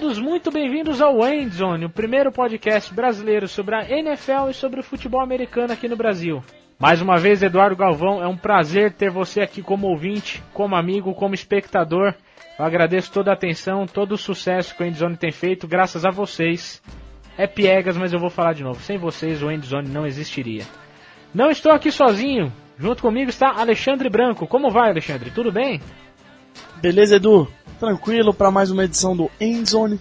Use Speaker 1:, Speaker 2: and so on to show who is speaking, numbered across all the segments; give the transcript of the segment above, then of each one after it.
Speaker 1: todos muito bem-vindos ao Endzone, o primeiro podcast brasileiro sobre a NFL e sobre o futebol americano aqui no Brasil. Mais uma vez, Eduardo Galvão, é um prazer ter você aqui como ouvinte, como amigo, como espectador. Eu agradeço toda a atenção, todo o sucesso que o Endzone tem feito, graças a vocês. É piegas, mas eu vou falar de novo. Sem vocês, o Endzone não existiria. Não estou aqui sozinho. Junto comigo está Alexandre Branco. Como vai, Alexandre? Tudo bem?
Speaker 2: Beleza, Edu? Tranquilo para mais uma edição do Endzone.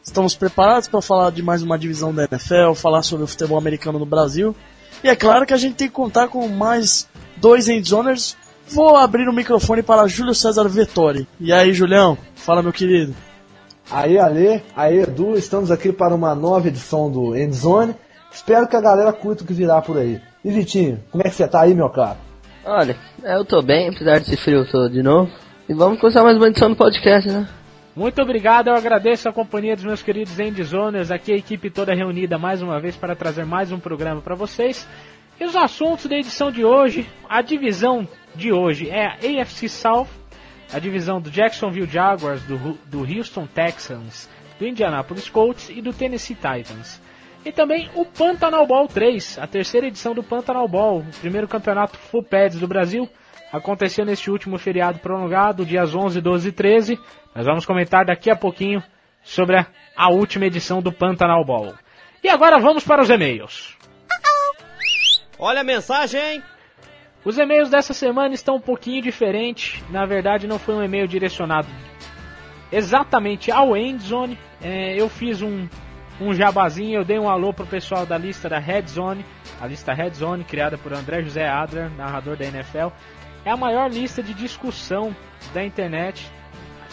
Speaker 2: Estamos preparados para falar de mais uma divisão da NFL, falar sobre o futebol americano no Brasil. E é claro que a gente tem que contar com mais dois Endzoners. Vou abrir o microfone para Júlio César Vettori. E aí, Julião? Fala, meu querido.
Speaker 3: Aí, Ale, aí, Edu, estamos aqui para uma nova edição do Endzone. Espero que a galera curta o que virá por aí. E Vitinho, como é que você tá aí, meu caro?
Speaker 4: Olha, eu tô bem, apesar desse frio todo de novo. E vamos começar mais uma edição do podcast, né?
Speaker 1: Muito obrigado, eu agradeço a companhia dos meus queridos Endzoners, aqui a equipe toda reunida mais uma vez para trazer mais um programa para vocês. E os assuntos da edição de hoje, a divisão de hoje é a AFC South, a divisão do Jacksonville Jaguars, do, do Houston Texans, do Indianapolis Colts e do Tennessee Titans. E também o Pantanal Ball 3, a terceira edição do Pantanal Ball, o primeiro campeonato full pads do Brasil. Aconteceu neste último feriado prolongado, dias 11, 12 e 13. Nós vamos comentar daqui a pouquinho sobre a, a última edição do Pantanal Ball. E agora vamos para os e-mails.
Speaker 5: Olha a mensagem?
Speaker 1: Os e-mails dessa semana estão um pouquinho diferentes. Na verdade, não foi um e-mail direcionado exatamente ao Endzone. É, eu fiz um, um jabazinho, eu dei um alô pro pessoal da lista da Red Zone, a lista Red Zone, criada por André José Adler, narrador da NFL. É a maior lista de discussão da internet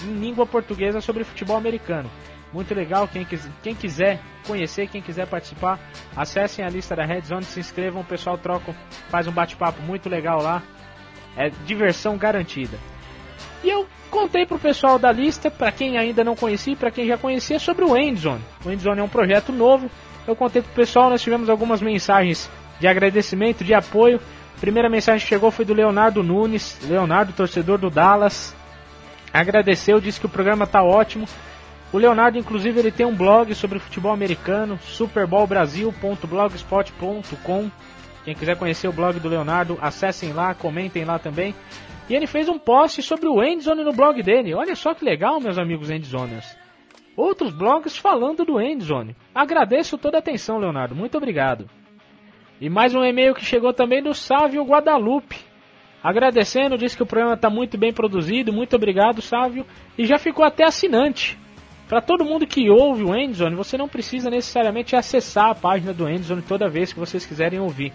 Speaker 1: em língua portuguesa sobre futebol americano. Muito legal, quem, quem quiser conhecer, quem quiser participar, acessem a lista da Red Zone, se inscrevam, o pessoal troca, faz um bate-papo muito legal lá. É diversão garantida. E eu contei pro pessoal da lista, para quem ainda não conhecia para quem já conhecia, sobre o Endzone. O Endzone é um projeto novo. Eu contei pro pessoal, nós tivemos algumas mensagens de agradecimento, de apoio. Primeira mensagem que chegou foi do Leonardo Nunes, Leonardo, torcedor do Dallas. Agradeceu, disse que o programa tá ótimo. O Leonardo, inclusive, ele tem um blog sobre futebol americano, superballbrasil.blogspot.com. Quem quiser conhecer o blog do Leonardo, acessem lá, comentem lá também. E ele fez um post sobre o Endzone no blog dele. Olha só que legal, meus amigos Endzoners. Outros blogs falando do Endzone. Agradeço toda a atenção, Leonardo. Muito obrigado. E mais um e-mail que chegou também do Sávio Guadalupe. Agradecendo, disse que o programa está muito bem produzido. Muito obrigado, Sávio. E já ficou até assinante. Para todo mundo que ouve o Endzone, você não precisa necessariamente acessar a página do Endzone toda vez que vocês quiserem ouvir.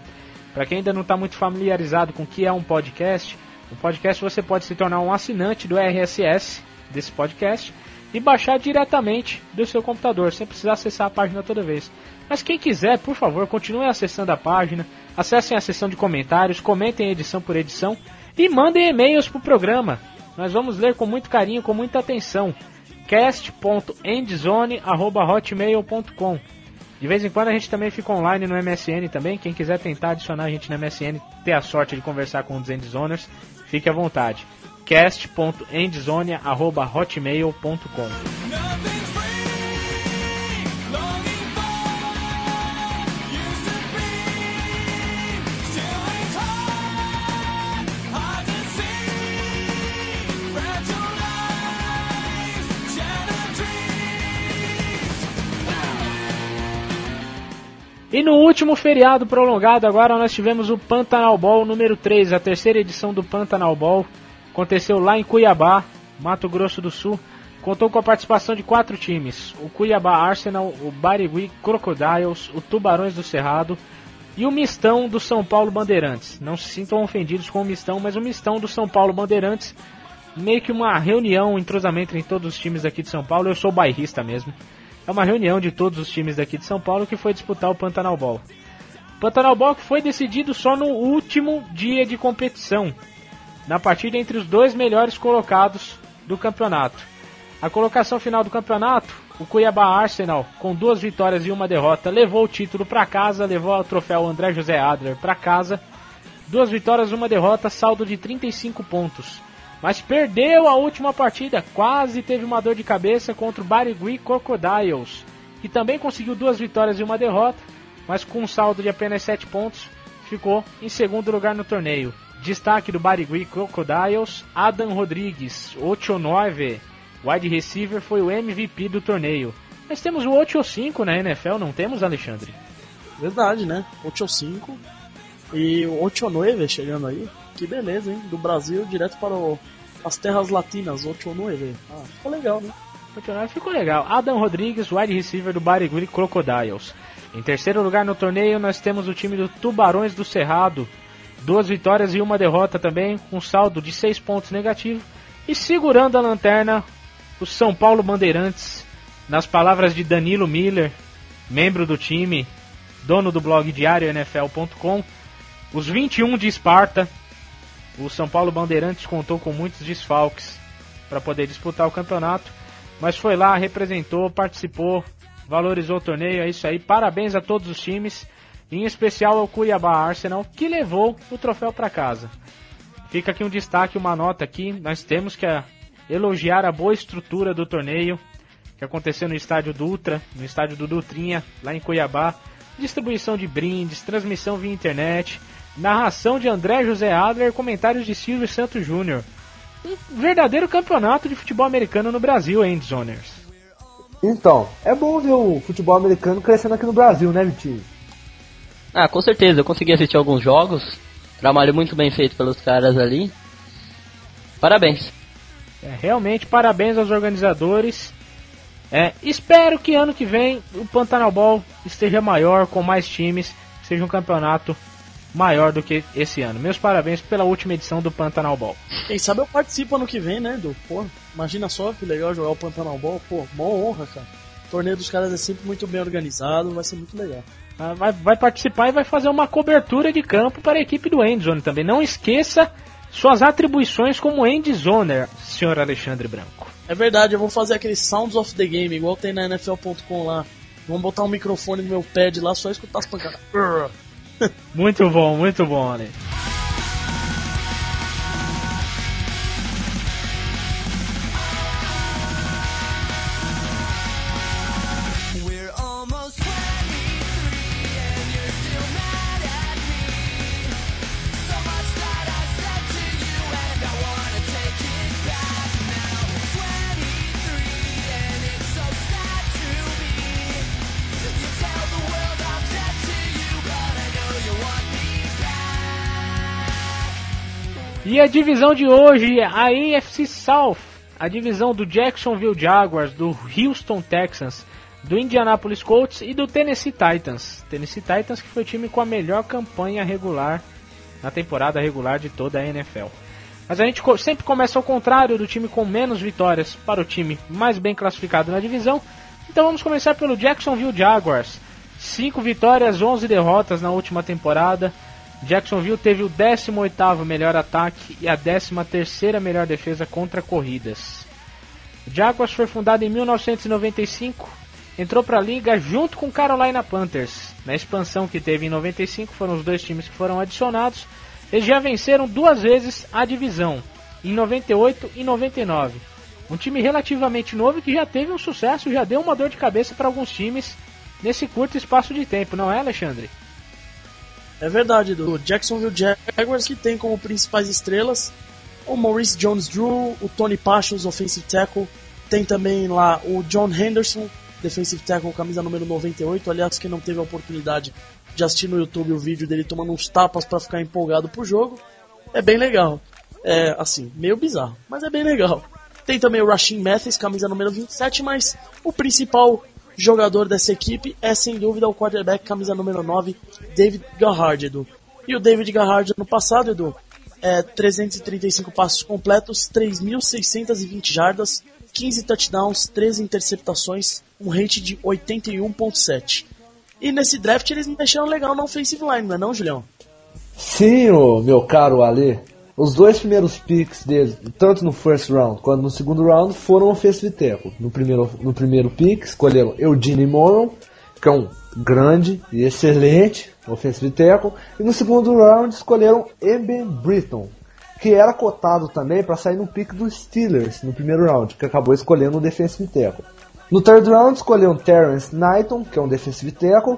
Speaker 1: Para quem ainda não está muito familiarizado com o que é um podcast, um podcast você pode se tornar um assinante do RSS desse podcast e baixar diretamente do seu computador, sem precisar acessar a página toda vez. Mas quem quiser, por favor, continue acessando a página, acessem a seção de comentários, comentem edição por edição e mandem e-mails para o programa. Nós vamos ler com muito carinho, com muita atenção. cast.endzone.hotmail.com De vez em quando a gente também fica online no MSN também. Quem quiser tentar adicionar a gente no MSN, ter a sorte de conversar com os endzoners, fique à vontade. cast.endzone.hotmail.com E no último feriado prolongado, agora nós tivemos o Pantanal Ball número 3, a terceira edição do Pantanal Ball. Aconteceu lá em Cuiabá, Mato Grosso do Sul. Contou com a participação de quatro times: o Cuiabá Arsenal, o Barigui Crocodiles, o Tubarões do Cerrado e o Mistão do São Paulo Bandeirantes. Não se sintam ofendidos com o Mistão, mas o Mistão do São Paulo Bandeirantes. Meio que uma reunião, um entrosamento entre todos os times aqui de São Paulo. Eu sou bairrista mesmo. é uma reunião de todos os times daqui de São Paulo que foi disputar o Pantanal Ball. Pantanal Ball que foi decidido só no último dia de competição, na partida entre os dois melhores colocados do campeonato. A colocação final do campeonato, o Cuiabá Arsenal, com duas vitórias e uma derrota, levou o título para casa, levou o troféu André José Adler para casa. Duas vitórias, uma derrota, saldo de 35 pontos. Mas perdeu a última partida, quase teve uma dor de cabeça contra o Barigui Crocodiles, que também conseguiu duas vitórias e uma derrota, mas com um saldo de apenas 7 pontos, ficou em segundo lugar no torneio. Destaque do Barigui Crocodiles, Adam Rodrigues, 8-9, wide receiver, foi o MVP do torneio. Nós temos o 8-5 na NFL, não temos, Alexandre?
Speaker 2: Verdade, né? 8-5. E o 8-9 chegando aí. Que beleza, hein? Do Brasil direto para o- as terras latinas, 8-9. Ah, ficou legal, né?
Speaker 1: Ficou legal. Adam Rodrigues, wide receiver do Barigui Crocodiles. Em terceiro lugar no torneio, nós temos o time do Tubarões do Cerrado. Duas vitórias e uma derrota também, com saldo de seis pontos negativo. E segurando a lanterna, o São Paulo Bandeirantes. Nas palavras de Danilo Miller, membro do time, dono do blog diário NFL.com, os 21 de Esparta. O São Paulo Bandeirantes contou com muitos desfalques para poder disputar o campeonato, mas foi lá, representou, participou, valorizou o torneio, é isso aí. Parabéns a todos os times, em especial ao Cuiabá Arsenal, que levou o troféu para casa. Fica aqui um destaque, uma nota aqui, nós temos que ah, elogiar a boa estrutura do torneio, que aconteceu no estádio Dutra, no estádio do Dutrinha, lá em Cuiabá. Distribuição de brindes, transmissão via internet, narração de André José Adler, comentários de Silvio Santos Júnior. Um verdadeiro campeonato de futebol americano no Brasil, hein, Zoners?
Speaker 3: Então, é bom ver o futebol americano crescendo aqui no Brasil, né, Vitinho?
Speaker 4: Ah, com certeza, eu consegui assistir alguns jogos. Trabalho muito bem feito pelos caras ali. Parabéns.
Speaker 1: É, realmente, parabéns aos organizadores. É, espero que ano que vem o Pantanal Ball esteja maior, com mais times, seja um campeonato maior do que esse ano. Meus parabéns pela última edição do Pantanal Ball.
Speaker 2: Quem sabe eu participo ano que vem, né, do Pô, imagina só que legal jogar o Pantanal Ball. Pô, mó honra, cara. O torneio dos caras é sempre muito bem organizado, vai ser muito legal.
Speaker 1: Ah, Vai, vai participar e vai fazer uma cobertura de campo para a equipe do Endzone também. Não esqueça suas atribuições como Endzoner, senhor Alexandre Branco.
Speaker 2: É verdade, eu vou fazer aquele Sounds of the Game, igual tem na NFL.com lá. Vamos botar um microfone no meu pad lá, só escutar as pancadas.
Speaker 1: Muito bom, muito bom, Ale. E a divisão de hoje, a AFC South, a divisão do Jacksonville Jaguars, do Houston Texans, do Indianapolis Colts e do Tennessee Titans. Tennessee Titans que foi o time com a melhor campanha regular na temporada regular de toda a NFL. Mas a gente sempre começa ao contrário, do time com menos vitórias para o time mais bem classificado na divisão. Então vamos começar pelo Jacksonville Jaguars. 5 vitórias, 11 derrotas na última temporada. Jacksonville teve o 18º melhor ataque e a 13ª melhor defesa contra corridas. Jaguars foi fundado em 1995, entrou para a liga junto com Carolina Panthers. Na expansão que teve em 95 foram os dois times que foram adicionados. Eles já venceram duas vezes a divisão, em 98 e 99. Um time relativamente novo que já teve um sucesso, já deu uma dor de cabeça para alguns times nesse curto espaço de tempo, não é, Alexandre?
Speaker 2: É verdade, do Jacksonville Jaguars, que tem como principais estrelas o Maurice Jones-Drew, o Tony Pachos, offensive tackle, tem também lá o John Henderson, defensive tackle, camisa número 98, aliás, quem não teve a oportunidade de assistir no YouTube o vídeo dele tomando uns tapas para ficar empolgado pro jogo, é bem legal. É, assim, meio bizarro, mas é bem legal. Tem também o Rasheen Mathis, camisa número 27, mas o principal jogador dessa equipe é sem dúvida o quarterback, camisa número 9, David Garrard, Edu. E o David Garrard no passado, Edu, é 335 passos completos, 3.620 jardas, 15 touchdowns, 13 interceptações, um rate de 81.7. E nesse draft eles mexeram legal na offensive line, não é não, Julião?
Speaker 3: Sim, meu caro Ale. Os dois primeiros picks deles, tanto no first round quanto no segundo round, foram offensive tackle. No primeiro, no primeiro pick, escolheram Eugene Morrow, que é um grande e excelente offensive tackle. E no segundo round, escolheram Eben Britton, que era cotado também para sair no pick dos Steelers no primeiro round, que acabou escolhendo o defensive tackle. No third round, escolheram Terrence Knighton, que é um defensive tackle.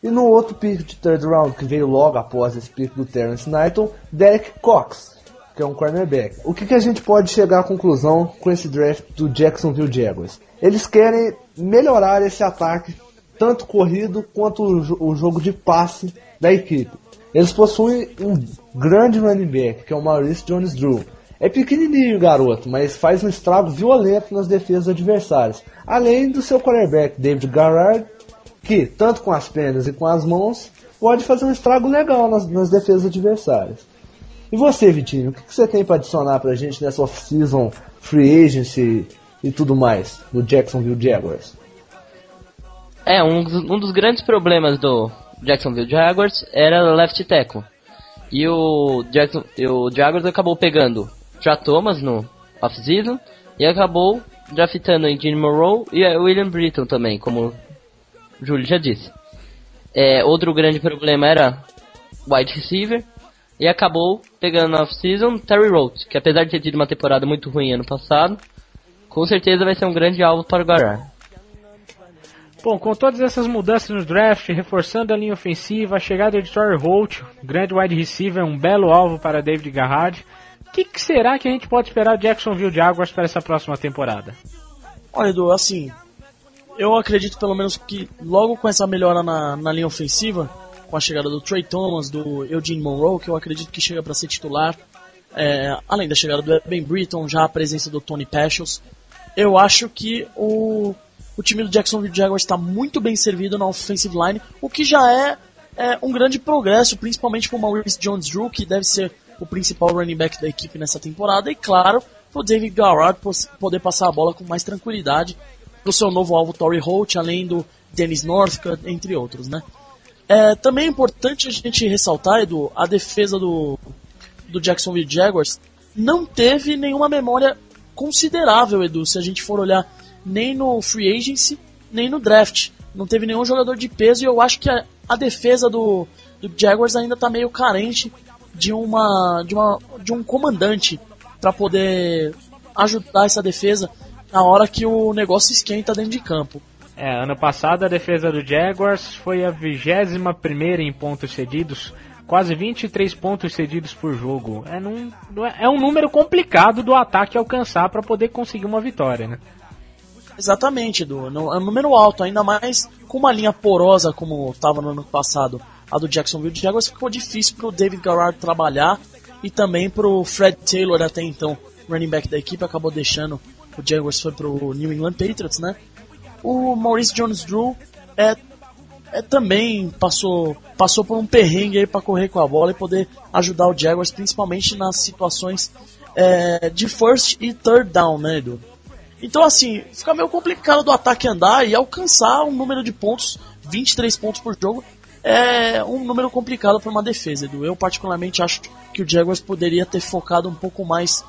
Speaker 3: E no outro pick de third round, que veio logo após esse pick do Terrence Knighton, Derek Cox, que é um cornerback. O que, que a gente pode chegar à conclusão com esse draft do Jacksonville Jaguars? Eles querem melhorar esse ataque, tanto corrido quanto o, o jogo de passe da equipe. Eles possuem um grande running back, que é o Maurice Jones-Drew. É pequenininho o garoto, mas faz um estrago violento nas defesas adversárias. Além do seu quarterback, David Garrard, que, tanto com as pernas e com as mãos, pode fazer um estrago legal nas, nas defesas adversárias. E você, Vitinho, o que, você tem para adicionar pra gente nessa off-season, free agency e tudo mais no Jacksonville Jaguars?
Speaker 4: É, um, um dos grandes problemas do Jacksonville Jaguars era left tackle. E o, Jackson, o Jaguars acabou pegando já Thomas no off-season e acabou draftando em Gene Monroe e William Britton também, como o Júlio já disse. É, outro grande problema era wide receiver e acabou pegando na off-season Terry Rhodes, que apesar de ter tido uma temporada muito ruim ano passado, com certeza vai ser um grande alvo para o Garrard.
Speaker 1: Bom, com todas essas mudanças no draft, reforçando a linha ofensiva, a chegada de Torrey Holt, grande wide receiver, um belo alvo para David Garrard, o que, que será que a gente pode esperar do Jacksonville Jaguars para essa próxima temporada?
Speaker 2: Olha, Edu, assim, eu acredito pelo menos que logo com essa melhora na, na linha ofensiva, com a chegada do Trey Thomas, do Eugene Monroe, que eu acredito que chega para ser titular, é, além da chegada do Ben Britton, já a presença do Tony Pashos, eu acho que o, o time do Jacksonville Jaguars está muito bem servido na offensive line, o que já é, é um grande progresso, principalmente com o Maurice Jones-Drew, que deve ser o principal running back da equipe nessa temporada, e claro, o David Garrard poder passar a bola com mais tranquilidade pro seu novo alvo Torrey Holt, além do Dennis Northcutt, entre outros, né? É, também é importante a gente ressaltar, Edu, a defesa do, do Jacksonville Jaguars não teve nenhuma memória considerável, Edu, se a gente for olhar nem no free agency, nem no draft. Não teve nenhum jogador de peso e eu acho que a, a defesa do, do Jaguars ainda está meio carente de uma de uma de um comandante para poder ajudar essa defesa na hora que o negócio esquenta dentro de campo.
Speaker 1: É, ano passado a defesa do Jaguars foi a 21 primeira em pontos cedidos, quase 23 pontos cedidos por jogo. É, num- é- é um número complicado do ataque alcançar para poder conseguir uma vitória, né?
Speaker 2: Exatamente, Edu. É um número alto, ainda mais com uma linha porosa como estava no ano passado. A do Jacksonville Jaguars ficou difícil pro David Garrard trabalhar e também pro Fred Taylor até então, running back da equipe, acabou deixando o Jaguars foi pro New England Patriots, né? O Maurice Jones-Drew é, é também passou passou por um perrengue aí para correr com a bola e poder ajudar o Jaguars, principalmente nas situações é, de first e third down, né, Edu? Então, assim, fica meio complicado do ataque andar e alcançar um número de pontos, 23 pontos por jogo, é um número complicado para uma defesa, Edu. Eu, particularmente, acho que o Jaguars poderia ter focado um pouco mais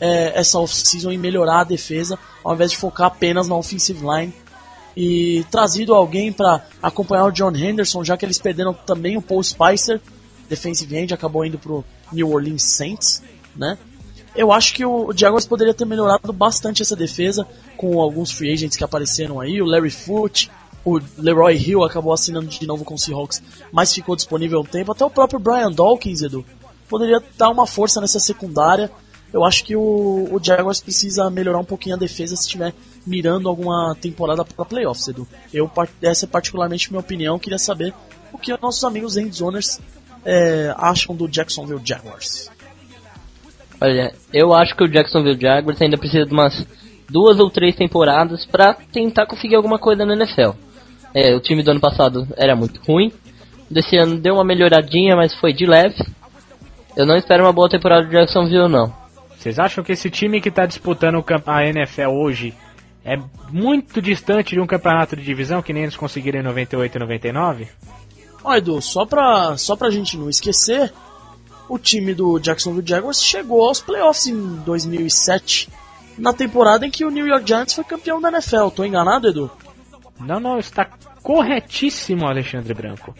Speaker 2: é, essa off-season em melhorar a defesa, ao invés de focar apenas na offensive line. E trazido alguém para acompanhar o John Henderson, já que eles perderam também o Paul Spicer, defensive end, acabou indo pro New Orleans Saints, né? Eu acho que o Jaguars poderia ter melhorado bastante essa defesa com alguns free agents que apareceram aí, o Larry Foote, o Leroy Hill acabou assinando de novo com o Seahawks, mas ficou disponível um tempo, até o próprio Brian Dawkins, Edu, poderia dar uma força nessa secundária. Eu acho que o, o Jaguars precisa melhorar um pouquinho a defesa se estiver mirando alguma temporada para playoffs, Edu. Eu, essa é particularmente minha opinião, queria saber o que nossos amigos endzoners é, acham do Jacksonville Jaguars.
Speaker 4: Olha, eu acho que o Jacksonville Jaguars ainda precisa de umas duas ou três temporadas pra tentar conseguir alguma coisa na NFL. É, o time do ano passado era muito ruim, desse ano deu uma melhoradinha, mas foi de leve. Eu não espero uma boa temporada do Jacksonville, não.
Speaker 1: Vocês acham que esse time que está disputando a NFL hoje é muito distante de um campeonato de divisão que nem eles conseguiram em 98 e 99?
Speaker 2: Ó, Edu, só pra, só pra gente não esquecer, o time do Jacksonville Jaguars chegou aos playoffs em 2007, na temporada em que o New York Giants foi campeão da NFL. Tô enganado, Edu?
Speaker 1: Não, não, está corretíssimo, Alexandre Branco.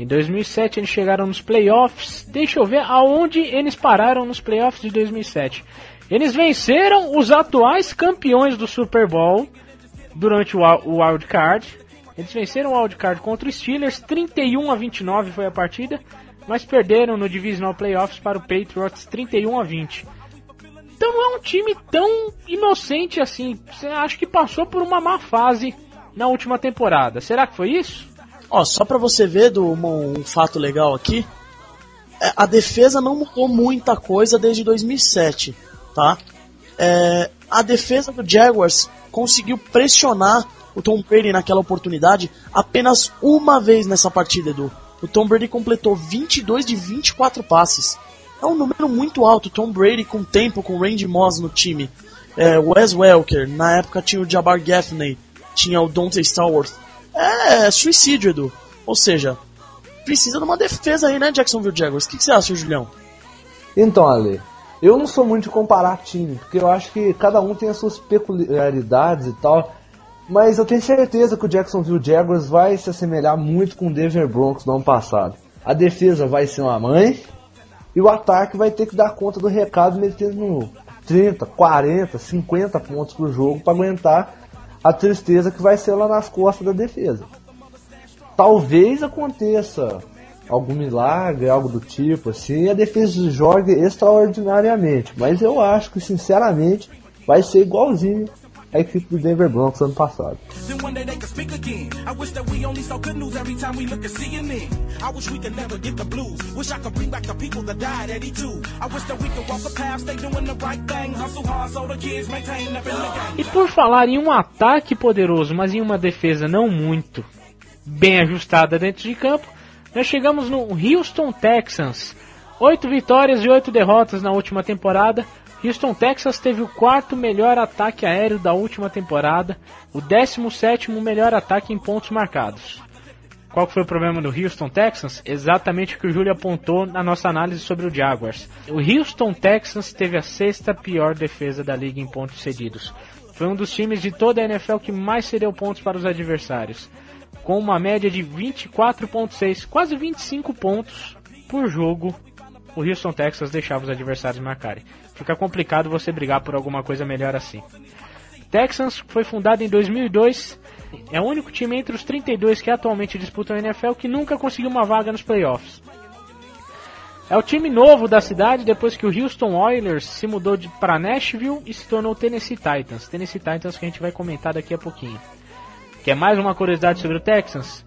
Speaker 1: Em 2007 eles chegaram nos playoffs. Deixa eu ver aonde eles pararam nos playoffs de 2007. Eles venceram os atuais campeões do Super Bowl durante o, wi- o wild card. Eles venceram o wild card contra os Steelers, 31 a 29 foi a partida, mas perderam no divisional playoffs para o Patriots 31 a 20. Então não é um time tão inocente assim. Você acha que passou por uma má fase na última temporada? Será que foi isso?
Speaker 2: Ó, só pra você ver do, um, um fato legal aqui, é, a defesa não mudou muita coisa desde 2007, tá? É, a defesa do Jaguars conseguiu pressionar o Tom Brady naquela oportunidade apenas uma vez nessa partida, Edu. O Tom Brady completou 22 de 24 passes. É um número muito alto. Tom Brady com tempo, com Randy Moss no time. É, Wes Welker, na época tinha o Jabbar Gaffney, tinha o Dante Stallworth. É suicídio, Edu. Ou seja, precisa de uma defesa aí, né, Jacksonville Jaguars? O que, que você acha, Julião?
Speaker 3: Então, Ale, eu não sou muito de comparar time, porque eu acho que cada um tem as suas peculiaridades e tal. Mas eu tenho certeza que o Jacksonville Jaguars vai se assemelhar muito com o Denver Broncos do ano passado. A defesa vai ser uma mãe e o ataque vai ter que dar conta do recado metendo 30, 40, 50 pontos por jogo para aguentar a tristeza que vai ser lá nas costas da defesa. Talvez aconteça algum milagre, algo do tipo assim, a defesa jogue extraordinariamente, mas eu acho que sinceramente vai ser igualzinho a equipe do Denver Broncos ano passado.
Speaker 6: Then one day they could speak again. I wish that we only saw good news every time we look at CNN. I wish we could never get the blues. Wish I could bring back the people that died at E2. I wish that we could walk the path, stay doing the right thing, hustle hard so the kids maintain up in the game.
Speaker 1: E por falar em um ataque poderoso, mas em uma defesa não muito bem ajustada dentro de campo, nós chegamos no Houston Texans. Oito vitórias e oito derrotas na última temporada. Houston Texans teve o quarto melhor ataque aéreo da última temporada, o 17 melhor ataque em pontos marcados. Qual foi o problema do Houston Texans? Exatamente o que o Júlio apontou na nossa análise sobre o Jaguars. O Houston Texans teve a sexta pior defesa da liga em pontos cedidos. Foi um dos times de toda a NFL que mais cedeu pontos para os adversários, com uma média de 24.6, quase 25 pontos por jogo. O Houston Texans deixava os adversários marcarem. Fica complicado você brigar por alguma coisa melhor assim. Texans foi fundado em 2002. É o único time entre os 32 que atualmente disputam a NFL que nunca conseguiu uma vaga nos playoffs. É o time novo da cidade depois que o Houston Oilers se mudou para Nashville e se tornou Tennessee Titans. Tennessee Titans que a gente vai comentar daqui a pouquinho. Quer mais uma curiosidade sobre o Texans?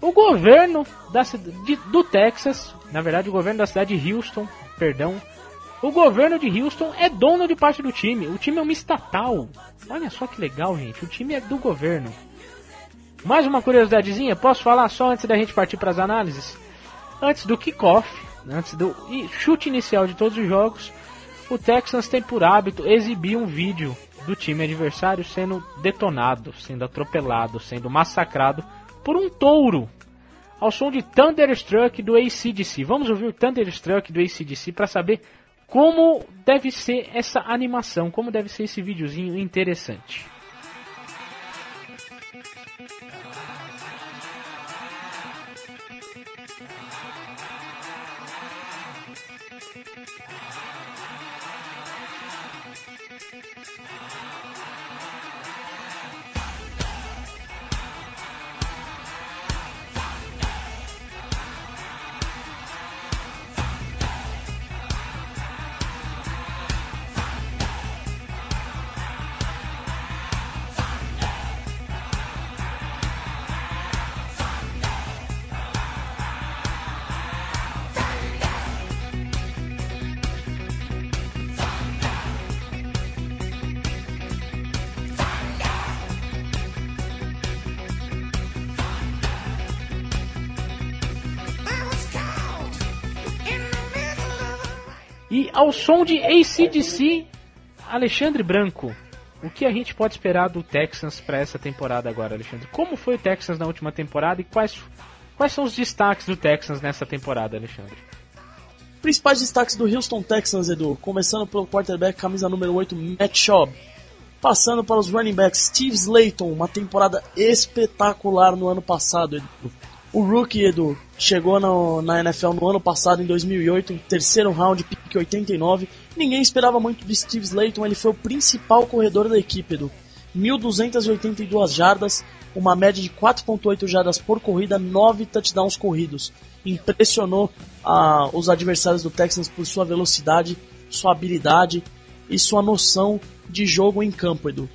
Speaker 1: O governo da, de- do Texas, na verdade o governo da cidade de Houston, perdão, o governo de Houston é dono de parte do time. O time é uma estatal. Olha só que legal, gente. O time é do governo. Mais uma curiosidadezinha, posso falar só antes da gente partir para as análises? Antes do kickoff, antes do chute inicial de todos os jogos, o Texans tem por hábito exibir um vídeo do time adversário sendo detonado, sendo atropelado, sendo massacrado por um touro ao som de Thunderstruck do ACDC. Vamos ouvir o Thunderstruck do ACDC para saber como deve ser essa animação, como deve ser esse videozinho interessante. E ao som de ACDC, Alexandre Branco, o que a gente pode esperar do Texans para essa temporada agora, Alexandre? Como foi o Texans na última temporada e quais, quais são os destaques do Texans nessa temporada, Alexandre?
Speaker 2: Principais destaques do Houston Texans, Edu. Começando pelo quarterback, camisa número 8, Matt Schaub. Passando para os running backs, Steve Slayton, uma temporada espetacular no ano passado, Edu. O rookie, Edu, chegou no- na NFL no ano passado, em 2008, em terceiro round, pick 89. Ninguém esperava muito de Steve Slayton, ele foi o principal corredor da equipe, Edu. 1.282 jardas, uma média de 4.8 jardas por corrida, 9 touchdowns corridos. Impressionou ah, os adversários do Texans por sua velocidade, sua habilidade e sua noção de jogo em campo, Edu.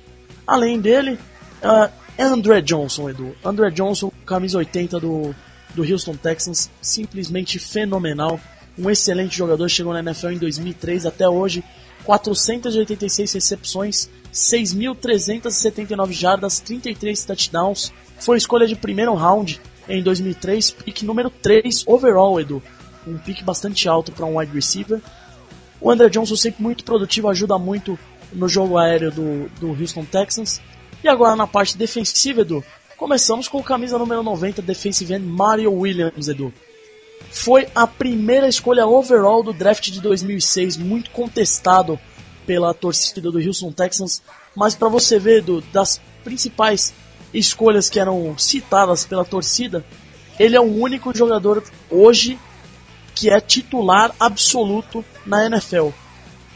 Speaker 2: Além dele, ah, é André Johnson, Edu. André Johnson, camisa 80 do, do Houston Texans, simplesmente fenomenal. Um excelente jogador, chegou na NFL em 2003 até hoje. 486 recepções, 6.379 jardas, 33 touchdowns. Foi escolha de primeiro round em 2003, pick número 3 overall, Edu. Um pick bastante alto para um wide receiver. O André Johnson sempre muito produtivo, ajuda muito no jogo aéreo do, do Houston Texans. E agora na parte defensiva, Edu, começamos com o camisa número 90, defensive end Mario Williams, Edu. Foi a primeira escolha overall do draft de 2006, muito contestado pela torcida do Houston Texans. Mas para você ver, Edu, das principais escolhas que eram citadas pela torcida, ele é o único jogador hoje que é titular absoluto na NFL.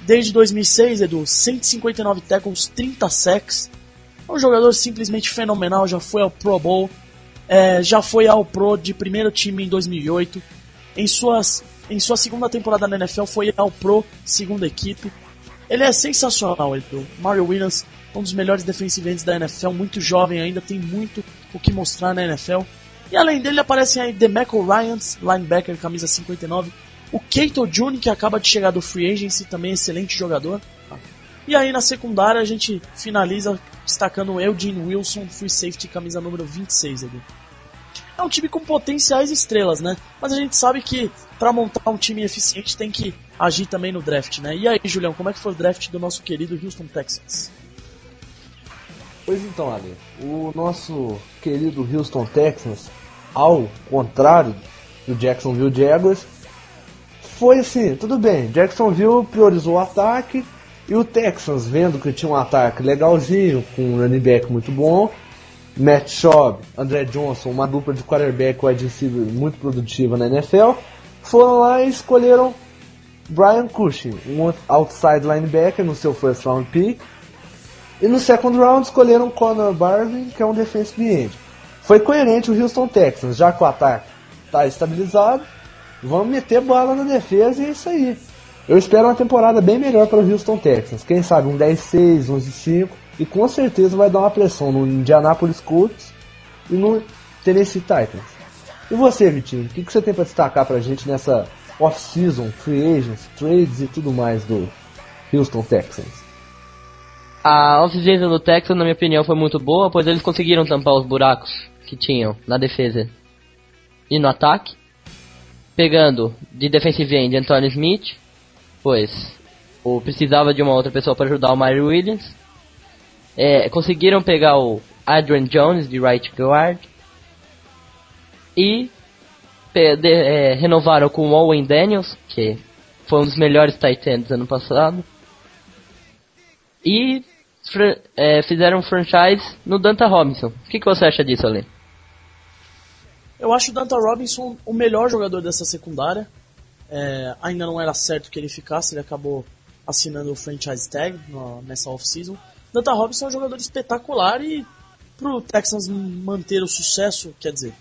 Speaker 2: Desde 2006, Edu, 159 tackles, 30 sacks. É um jogador simplesmente fenomenal, já foi ao Pro Bowl, é, já foi ao Pro de primeiro time em 2008. Em, suas, em sua segunda temporada na NFL foi ao Pro, segunda equipe. Ele é sensacional, Edu. Mario Williams, um dos melhores defensive da NFL, muito jovem ainda, tem muito o que mostrar na NFL. E além dele aparecem aí DeMeco Ryans, linebacker, camisa 59. O Keito June, que acaba de chegar do Free Agency, também excelente jogador. E aí na secundária a gente finaliza destacando o Eugene Wilson, free safety, camisa número 26, Edu. É um time com potenciais estrelas, né? Mas a gente sabe que para montar um time eficiente tem que agir também no draft, né? E aí, Julião, como é que foi o draft do nosso querido Houston Texans?
Speaker 3: Pois então, Ale, o nosso querido Houston Texans, ao contrário do Jacksonville Jaguars, foi assim, tudo bem, Jacksonville priorizou o ataque e o Texans, vendo que tinha um ataque legalzinho, com um running back muito bom, Matt Schaub, André Johnson, uma dupla de quarterback wide receiver muito produtiva na NFL, foram lá e escolheram Brian Cushing, um outside linebacker no seu first round pick, e no second round escolheram Conor Barvin, que é um defensive end. Foi coerente o Houston Texans, já que o ataque está estabilizado, vamos meter bola na defesa e é isso aí. Eu espero uma temporada bem melhor para o Houston Texans. Quem sabe um 10-6, 11-5 e com certeza vai dar uma pressão no Indianapolis Colts e no Tennessee Titans. E você, Vitinho, o que, que você tem para destacar para a gente nessa off-season, free agents, trades e tudo mais do Houston Texans?
Speaker 4: A off-season do Texas, na minha opinião, foi muito boa, pois eles conseguiram tampar os buracos que tinham na defesa e no ataque. Pegando de defensive end Anthony Smith, pois o precisava de uma outra pessoa para ajudar o Mario Williams. É, conseguiram pegar o Adrian Jones de right guard. E de- é, renovaram com o Owen Daniels, que foi um dos melhores tight ends ano passado. E é, fizeram um franchise no Danta Robinson. O que, que você acha disso, Ale?
Speaker 2: Eu acho o Danta Robinson o melhor jogador dessa secundária. É, ainda não era certo que ele ficasse, ele acabou assinando o franchise tag no- nessa off-season. Danta Robinson é um jogador espetacular e pro Texans manter o sucesso, quer dizer,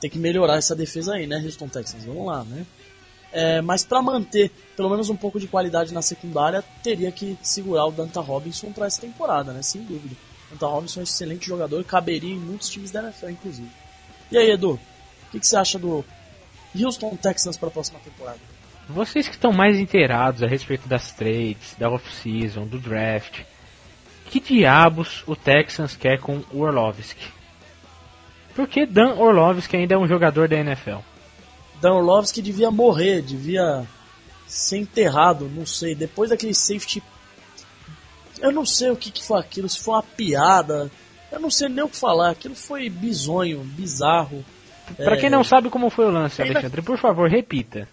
Speaker 2: tem que melhorar essa defesa aí, né, Houston Texans? Vamos lá, né? É, mas para manter pelo menos um pouco de qualidade na secundária, teria que segurar o Danta Robinson para essa temporada, né? Sem dúvida. Danta Robinson é um excelente jogador, caberia em muitos times da NFL, inclusive. E aí, Edu, o que, que você acha do Houston Texans para a próxima temporada?
Speaker 1: Vocês que estão mais inteirados a respeito das trades, da off-season, do draft, que diabos o Texans quer com o Orlovsky? Porque Dan Orlovsky ainda é um jogador da NFL.
Speaker 2: Dan Orlovsky devia morrer, devia ser enterrado, não sei, depois daquele safety. Eu não sei o que, que foi aquilo, se foi uma piada. Eu não sei nem o que falar. Aquilo foi bizonho, bizarro.
Speaker 1: Pra
Speaker 2: É,
Speaker 1: quem não sabe como foi o lance, Alexandre, por favor, repita.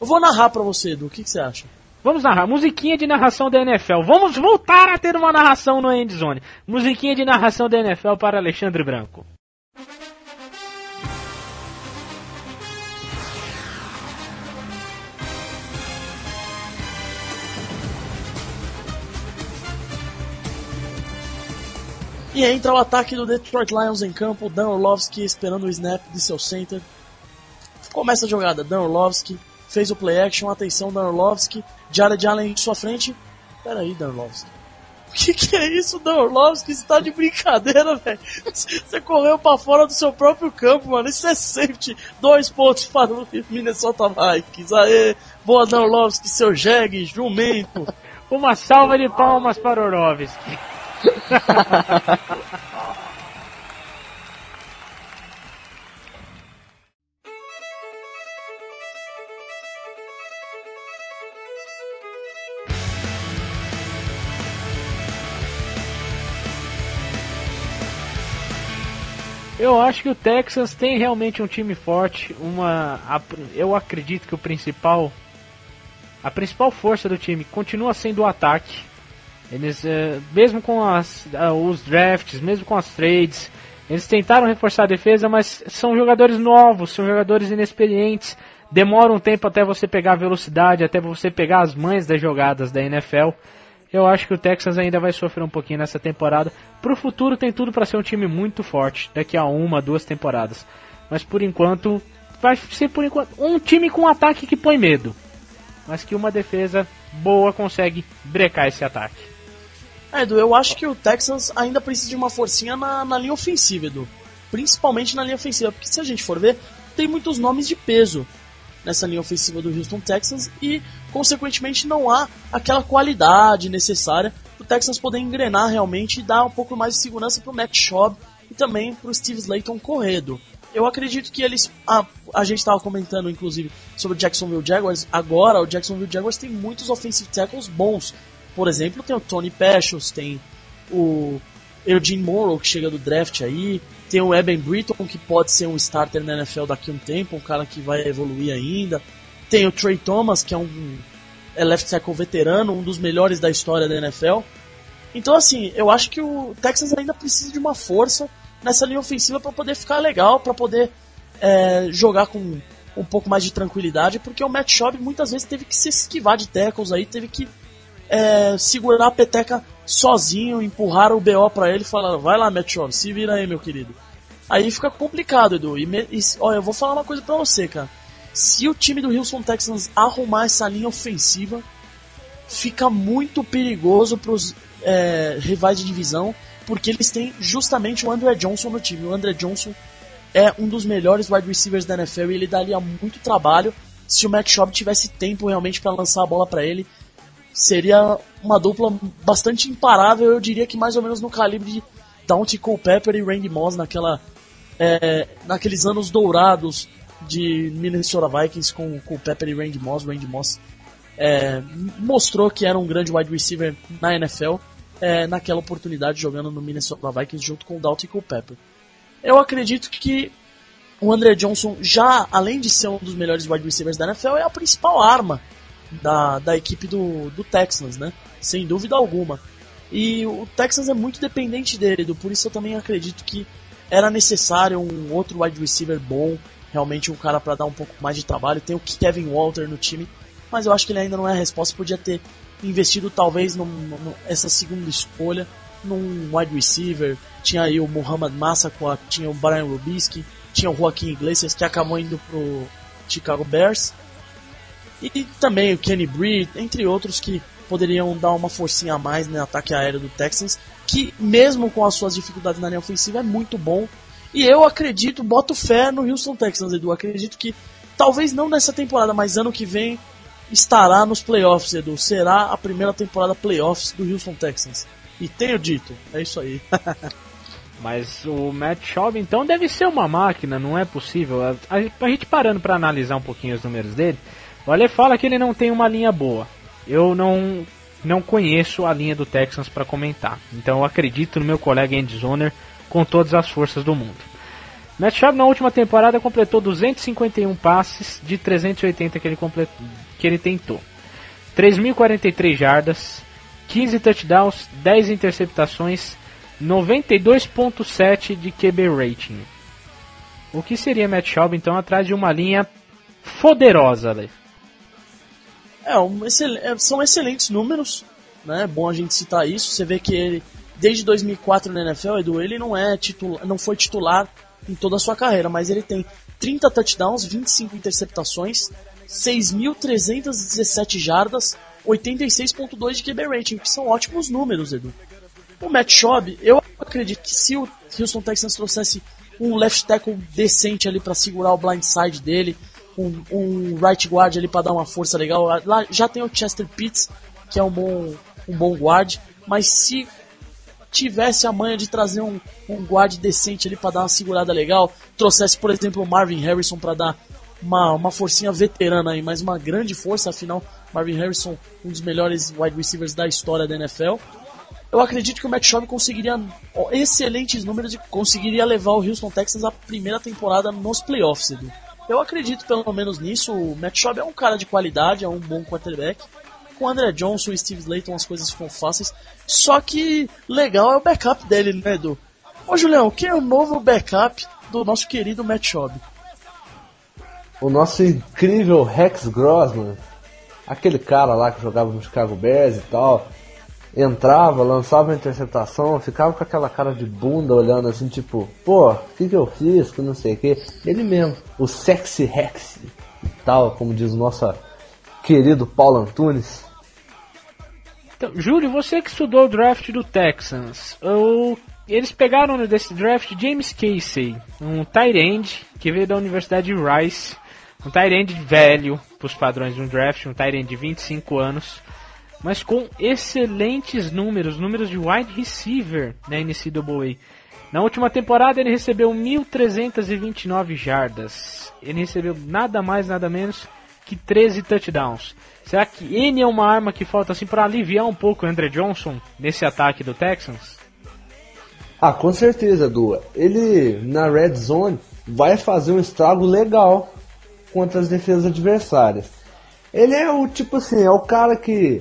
Speaker 2: Eu vou narrar pra você, Edu, o que, que você acha?
Speaker 1: Vamos narrar. Musiquinha de narração da NFL. Vamos voltar a ter uma narração no Endzone. Musiquinha de narração da NFL para Alexandre Branco.
Speaker 2: E entra o ataque do Detroit Lions em campo, Dan Orlovsky esperando o snap de seu center. Começa a jogada, Dan Orlovsky fez o play action, atenção Dan Orlovsky, Jared Allen em sua frente. Pera aí, Dan Orlovsky. O que, que é isso, Dan Orlovsky? Você tá de brincadeira, velho. Você correu pra fora do seu próprio campo, mano. Isso é safety. Dois pontos para o Minnesota Vikings. Aê, boa Dan Orlovsky, seu jegue, jumento.
Speaker 1: Uma salva de palmas para Orovski. Eu acho que o Texas tem realmente um time forte, uma a- eu acredito que o principal a principal força do time continua sendo o ataque. Eles, eh, mesmo com as, ah, os drafts, mesmo com as trades, eles tentaram reforçar a defesa, mas são jogadores novos, são jogadores inexperientes. Demora um tempo até você pegar a velocidade, até você pegar as mães das jogadas da NFL. Eu acho que o Texas ainda vai sofrer um pouquinho nessa temporada. Pro futuro tem tudo para ser um time muito forte, daqui a uma, duas temporadas. Mas por enquanto, vai ser por enquanto um time com ataque que põe medo. Mas que uma defesa boa consegue brecar esse ataque.
Speaker 2: É, Edu, eu acho que o Texans ainda precisa de uma forcinha na, na linha ofensiva, Edu. Principalmente na linha ofensiva, porque se a gente for ver, tem muitos nomes de peso nessa linha ofensiva do Houston Texans e, consequentemente, não há aquela qualidade necessária para o Texans poder engrenar realmente e dar um pouco mais de segurança para o Matt Schaub e também para o Steve Slayton corredo. Eu acredito que eles. A, a gente estava comentando, inclusive, sobre o Jacksonville Jaguars. Agora, o Jacksonville Jaguars tem muitos offensive tackles bons. Por exemplo, tem o Tony Pechos, tem o Eugene Morrow, que chega do draft aí, tem o Eben Britton, que pode ser um starter na NFL daqui a um tempo, um cara que vai evoluir ainda. Tem o Trey Thomas, que é um é left tackle veterano, um dos melhores da história da NFL. Então, assim, eu acho que o Texas ainda precisa de uma força nessa linha ofensiva para poder ficar legal, para poder é, jogar com um pouco mais de tranquilidade, porque o Matt Schaub muitas vezes teve que se esquivar de tackles aí, teve que é, segurar a peteca sozinho, empurrar o BO pra ele e falar, vai lá, Matt Schaub, se vira aí, meu querido. Aí fica complicado, Edu. E, e, olha, eu vou falar uma coisa pra você, cara. Se o time do Houston Texans arrumar essa linha ofensiva, fica muito perigoso pros é, rivais de divisão, porque eles têm justamente o André Johnson no time. O André Johnson é um dos melhores wide receivers da NFL e ele daria muito trabalho se o Matt Schaub tivesse tempo realmente para lançar a bola para ele. Seria uma dupla bastante imparável, eu diria que mais ou menos no calibre de Daunte Culpepper e Randy Moss naquela, é, naqueles anos dourados de Minnesota Vikings com Culpepper e Randy Moss. Randy Moss é, mostrou que era um grande wide receiver na NFL é, naquela oportunidade jogando no Minnesota Vikings junto com o Dalton Culpepper. Eu acredito que o André Johnson, já além de ser um dos melhores wide receivers da NFL, é a principal arma da, da equipe do, do Texans, né? Sem dúvida alguma. E o Texans é muito dependente dele, Edu, por isso eu também acredito que era necessário um outro wide receiver bom, realmente um cara para dar um pouco mais de trabalho. Tem o Kevin Walter no time, mas eu acho que ele ainda não é a resposta. Podia ter investido talvez nessa segunda escolha num wide receiver. Tinha aí o Muhammad Massaqua, tinha o Brian Rubisky, tinha o Joaquim Iglesias que acabou indo pro Chicago Bears. E também o Kenny Breed, entre outros que poderiam dar uma forcinha a mais no ataque aéreo do Texans, que mesmo com as suas dificuldades na linha ofensiva é muito bom. E eu acredito, boto fé no Houston Texans, Edu. Acredito que talvez não nessa temporada, mas ano que vem estará nos playoffs, Edu. Será a primeira temporada playoffs do Houston Texans. E tenho dito, é isso aí.
Speaker 1: Mas o Matt Schaub então deve ser uma máquina, não é possível. A, gente parando para analisar um pouquinho os números dele, O Ale fala que ele não tem uma linha boa. Eu não não conheço a linha do Texans para comentar. Então eu acredito no meu colega Andy Zoner com todas as forças do mundo. Matt Schaub na última temporada completou 251 passes de 380 que ele, complet... que ele tentou. 3.043 jardas, 15 touchdowns, 10 interceptações, 92.7 de QB rating. O que seria Matt Schaub então atrás de uma linha poderosa, Ale?
Speaker 2: É, um excel- é, são excelentes números, né? É bom a gente citar isso. Você vê que ele, desde 2004 na NFL, Edu, ele não é titular, não foi titular em toda a sua carreira, mas ele tem 30 touchdowns, 25 interceptações, 6.317 jardas, 86.2 de QB rating, que são ótimos números, Edu. O Matt Schaub, eu acredito que se o Houston Texans trouxesse um left tackle decente ali para segurar o blindside dele, um, um right guard ali para dar uma força legal, lá já tem o Chester Pitts, que é um bom, um bom guard, mas se tivesse a manha de trazer um, um guard decente ali para dar uma segurada legal, trouxesse, por exemplo, o Marvin Harrison para dar uma, uma forcinha veterana aí, mas uma grande força, afinal, Marvin Harrison, um dos melhores wide receivers da história da NFL. Eu acredito que o Matt Schaub conseguiria excelentes números e conseguiria levar o Houston Texans à primeira temporada nos playoffs, Edu. Eu acredito pelo menos nisso. O Matt Schaub é um cara de qualidade, é um bom quarterback. Com o André Johnson e Steve Slayton as coisas ficam fáceis. Só que legal é o backup dele, né, Edu? Ô Julião, quem é o novo backup do nosso querido Matt Schaub?
Speaker 3: O nosso incrível Rex Grossman, aquele cara lá que jogava no Chicago Bears e tal, entrava, lançava uma interceptação, ficava com aquela cara de bunda olhando assim, tipo, pô, o que, que eu fiz? Que não sei o que. Ele mesmo, o Sexy Rex e tal, como diz o nosso querido Paulo Antunes.
Speaker 1: Então, Júlio, você que estudou o draft do Texans, eles pegaram desse draft James Casey, um tight end que veio da Universidade de Rice, um tight end velho para os padrões de um draft, um tight end de 25 anos, mas com excelentes números, números de wide receiver na NCAA. Na última temporada ele recebeu 1.329 jardas, ele recebeu nada mais nada menos que 13 touchdowns. Será que ele é uma arma que falta assim para aliviar um pouco o André Johnson nesse ataque do Texans?
Speaker 3: Ah, com certeza, Edu. Ele na red zone vai fazer um estrago legal contra as defesas adversárias. Ele é o tipo assim, é o cara que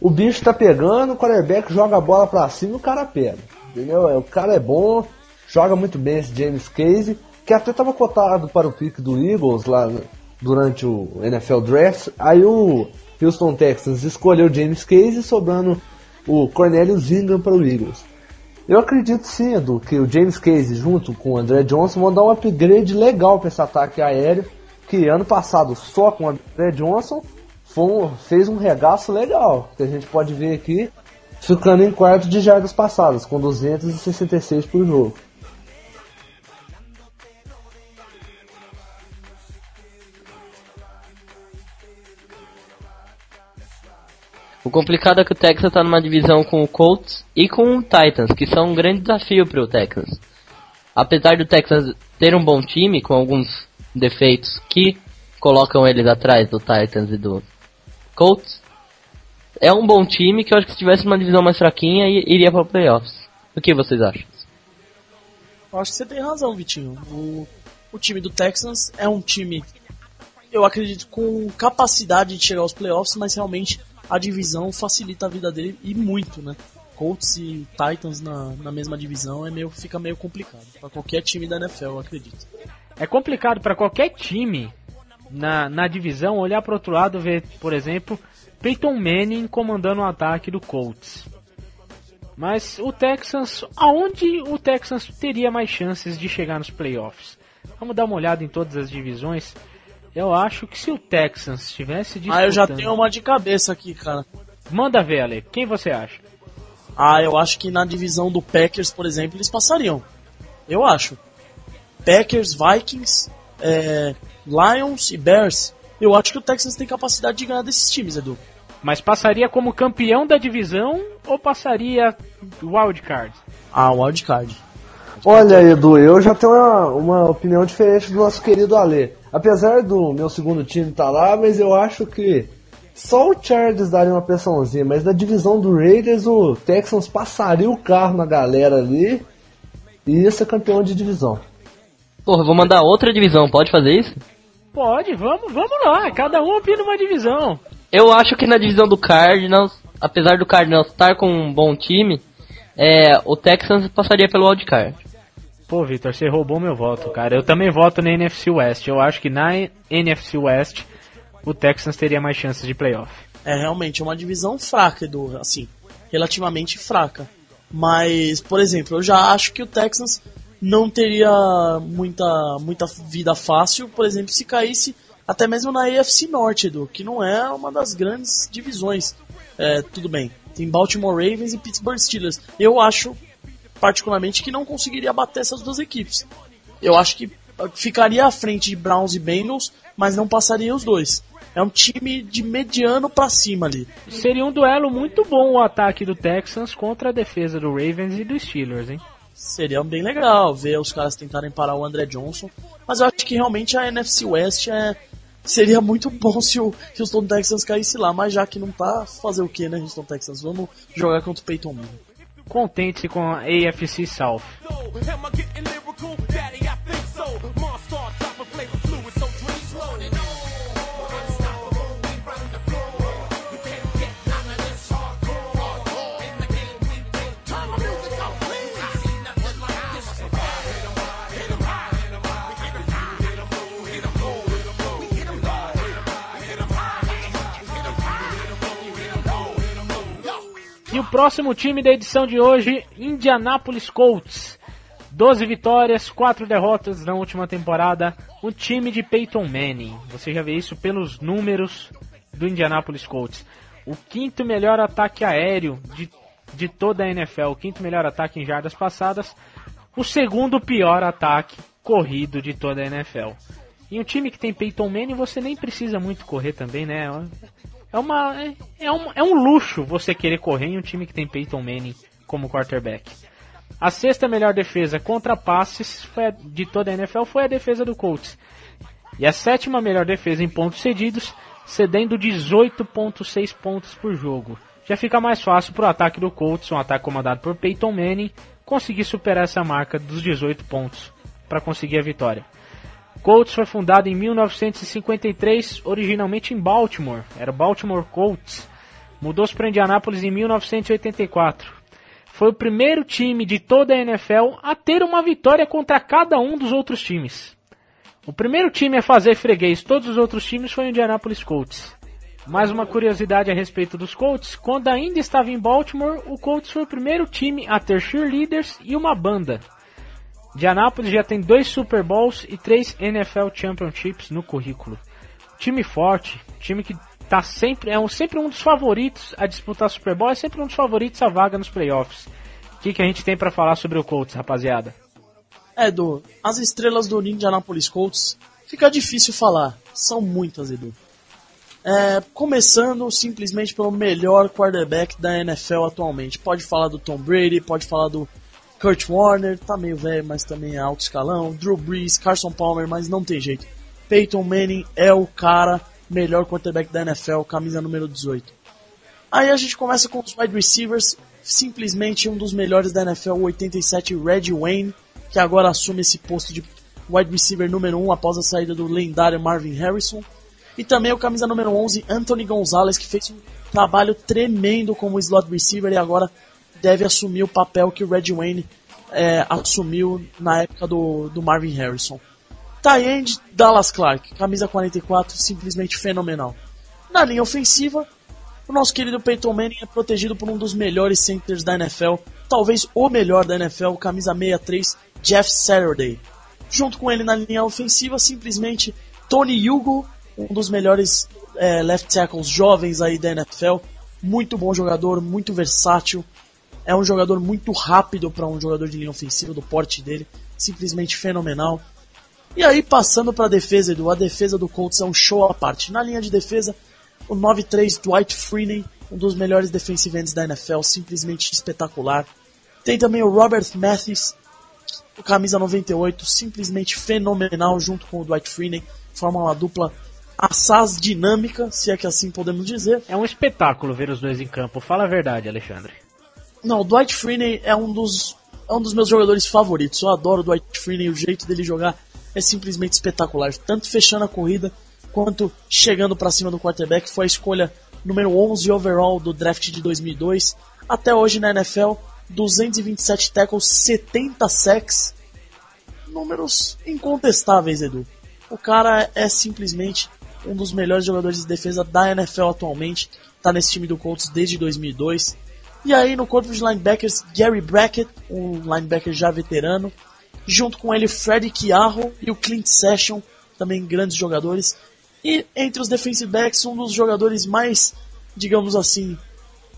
Speaker 3: o bicho tá pegando, o quarterback joga a bola pra cima e o cara pega. Entendeu? É, O cara é bom, joga muito bem esse James Casey, que até tava cotado para o pick do Eagles lá durante o NFL Draft. Aí o Houston Texans escolheu James Casey, sobrando o Cornelius Ingram para o Eagles. Eu acredito sim, Edu, que o James Casey junto com o André Johnson vão dar um upgrade legal para esse ataque aéreo, que ano passado só com o André Johnson foi fez um regaço legal, que a gente pode ver aqui, ficando em quarto de jardas passadas, com 266 por jogo.
Speaker 4: O complicado é que o Texas tá numa divisão com o Colts e com o Titans, que são um grande desafio para o Texans. Apesar do Texas ter um bom time, com alguns defeitos que colocam eles atrás do Titans e do Colts, é um bom time que eu acho que se tivesse uma divisão mais fraquinha iria para playoffs. O que vocês acham?
Speaker 2: Eu acho que você tem razão, Vitinho. O, o time do Texans é um time, eu acredito, com capacidade de chegar aos playoffs, mas realmente a divisão facilita a vida dele e muito, né? Colts e Titans na, na mesma divisão é meio, fica meio complicado. Para qualquer time da NFL, eu acredito.
Speaker 1: É complicado para qualquer time na, na divisão olhar para outro lado ver, por exemplo, Peyton Manning comandando o ataque do Colts. Mas o Texans, aonde o Texans teria mais chances de chegar nos playoffs? Vamos dar uma olhada em todas as divisões. Eu acho que se o Texans estivesse disputando...
Speaker 2: Ah, eu já tenho uma de cabeça aqui, cara.
Speaker 1: Manda ver, Ale. Quem você acha?
Speaker 2: Ah, eu acho que na divisão do Packers, por exemplo, eles passariam. Eu acho. Packers, Vikings, é, Lions e Bears. Eu acho que o Texans tem capacidade de ganhar desses times, Edu.
Speaker 1: Mas passaria como campeão da divisão ou passaria wild card?
Speaker 2: Ah, wildcard.
Speaker 3: Olha, Edu, eu já tenho uma, uma opinião diferente do nosso querido Ale. apesar do meu segundo time estar lá, mas eu acho que só o Chargers daria uma pressãozinha, mas na divisão do Raiders o Texans passaria o carro na galera ali e ia ser campeão de divisão.
Speaker 4: Porra, eu vou mandar outra divisão, pode fazer isso?
Speaker 1: Pode, vamos, vamos lá. Cada um opina uma divisão.
Speaker 4: Eu acho que na divisão do Cardinals, apesar do Cardinals estar com um bom time, é, o Texans passaria pelo wildcard.
Speaker 1: Pô, Vitor, você roubou meu voto, cara. Eu também voto na NFC West. Eu acho que na NFC West o Texans teria mais chances de playoff.
Speaker 2: É realmente uma divisão fraca, Edu, assim, relativamente fraca. Mas, por exemplo, eu já acho que o Texans não teria muita, muita vida fácil, por exemplo, se caísse até mesmo na AFC Norte, Edu, que não é uma das grandes divisões. É, tudo bem, tem Baltimore Ravens e Pittsburgh Steelers. Eu acho, particularmente, que não conseguiria bater essas duas equipes. Eu acho que ficaria à frente de Browns e Bengals, mas não passaria os dois. É um time de mediano pra cima ali.
Speaker 1: Seria um duelo muito bom o ataque do Texans contra a defesa do Ravens e do Steelers, hein?
Speaker 2: Seria bem legal ver os caras tentarem parar o André Johnson. Mas eu acho que realmente a NFC West é. Seria muito bom se o Houston Texans caísse lá, mas já que não tá, fazer o que, né, Houston Texans? Vamos jogar contra o Peyton Manning.
Speaker 1: Contente-se com a AFC South. E o próximo time da edição de hoje, Indianapolis Colts. 12 vitórias, 4 derrotas na última temporada. O time de Peyton Manning. Você já vê isso pelos números do Indianapolis Colts. O quinto melhor ataque aéreo de, de toda a NFL. O quinto melhor ataque em jardas passadas. O segundo pior ataque corrido de toda a NFL. Em um time que tem Peyton Manning, você nem precisa muito correr também, né? É, uma, é, é um, é um luxo você querer correr em um time que tem Peyton Manning como quarterback. A sexta melhor defesa contra passes a- de toda a NFL foi a defesa do Colts. E a sétima melhor defesa em pontos cedidos, cedendo 18.6 pontos por jogo. Já fica mais fácil para o ataque do Colts, um ataque comandado por Peyton Manning, conseguir superar essa marca dos 18 pontos para conseguir a vitória. Colts foi fundado em 1953, originalmente em Baltimore, era Baltimore Colts. Mudou-se para Indianápolis em 1984. Foi o primeiro time de toda a NFL a ter uma vitória contra cada um dos outros times. O primeiro time a fazer freguês todos os outros times foi o Indianapolis Colts. Mais uma curiosidade a respeito dos Colts, quando ainda estava em Baltimore, o Colts foi o primeiro time a ter cheerleaders e uma banda. Indianapolis já tem dois Super Bowls e três NFL Championships no currículo. Time forte, time que tá sempre é um, sempre um dos favoritos a disputar Super Bowl, é sempre um dos favoritos a vaga nos playoffs. O que, que a gente tem pra falar sobre o Colts, rapaziada?
Speaker 2: É, Edu, as estrelas do Indianapolis Colts, fica difícil falar. São muitas, Edu. É, começando simplesmente pelo melhor quarterback da NFL atualmente. Pode falar do Tom Brady, pode falar do Kurt Warner, tá meio velho, mas também é alto escalão. Drew Brees, Carson Palmer, mas não tem jeito. Peyton Manning é o cara, melhor quarterback da NFL, camisa número 18. Aí a gente começa com os wide receivers, simplesmente um dos melhores da NFL, o 87 Red Wayne, que agora assume esse posto de wide receiver número 1 após a saída do lendário Marvin Harrison. E também o camisa número 11, Anthony Gonzalez, que fez um trabalho tremendo como slot receiver e agora deve assumir o papel que o Red Wayne é, assumiu na época do, do Marvin Harrison. Tyend Dallas Clark, camisa 44, simplesmente fenomenal. Na linha ofensiva, o nosso querido Peyton Manning é protegido por um dos melhores centers da NFL, talvez o melhor da NFL, camisa 63, Jeff Saturday. Junto com ele na linha ofensiva, simplesmente Tony Hugo, um dos melhores é, left tackles jovens aí da NFL, muito bom jogador, muito versátil, é um jogador muito rápido para um jogador de linha ofensiva do porte dele, simplesmente fenomenal. E aí passando para a defesa, Edu, a defesa do Colts é um show à parte. Na linha de defesa, o 9-3 Dwight Freeney, um dos melhores defensive ends da NFL, simplesmente espetacular. Tem também o Robert Mathis, o camisa 98, simplesmente fenomenal, junto com o Dwight Freeney, formam uma dupla assaz dinâmica, se é que assim podemos dizer.
Speaker 1: É um espetáculo ver os dois em campo. Fala a verdade, Alexandre.
Speaker 2: Não, o Dwight Freeney é um dos é um dos meus jogadores favoritos. Eu adoro o Dwight Freeney, o jeito dele jogar é simplesmente espetacular, tanto fechando a corrida quanto chegando para cima do quarterback. Foi a escolha número 11 overall do draft de 2002. Até hoje na NFL, 227 tackles, 70 sacks. Números incontestáveis, Edu. O cara é simplesmente um dos melhores jogadores de defesa da NFL atualmente. Tá nesse time do Colts desde 2002. E aí no corpo de linebackers, Gary Brackett, um linebacker já veterano, junto com ele Freddy Chiarro e o Clint Session, também grandes jogadores. E entre os defensive backs, um dos jogadores mais, digamos assim,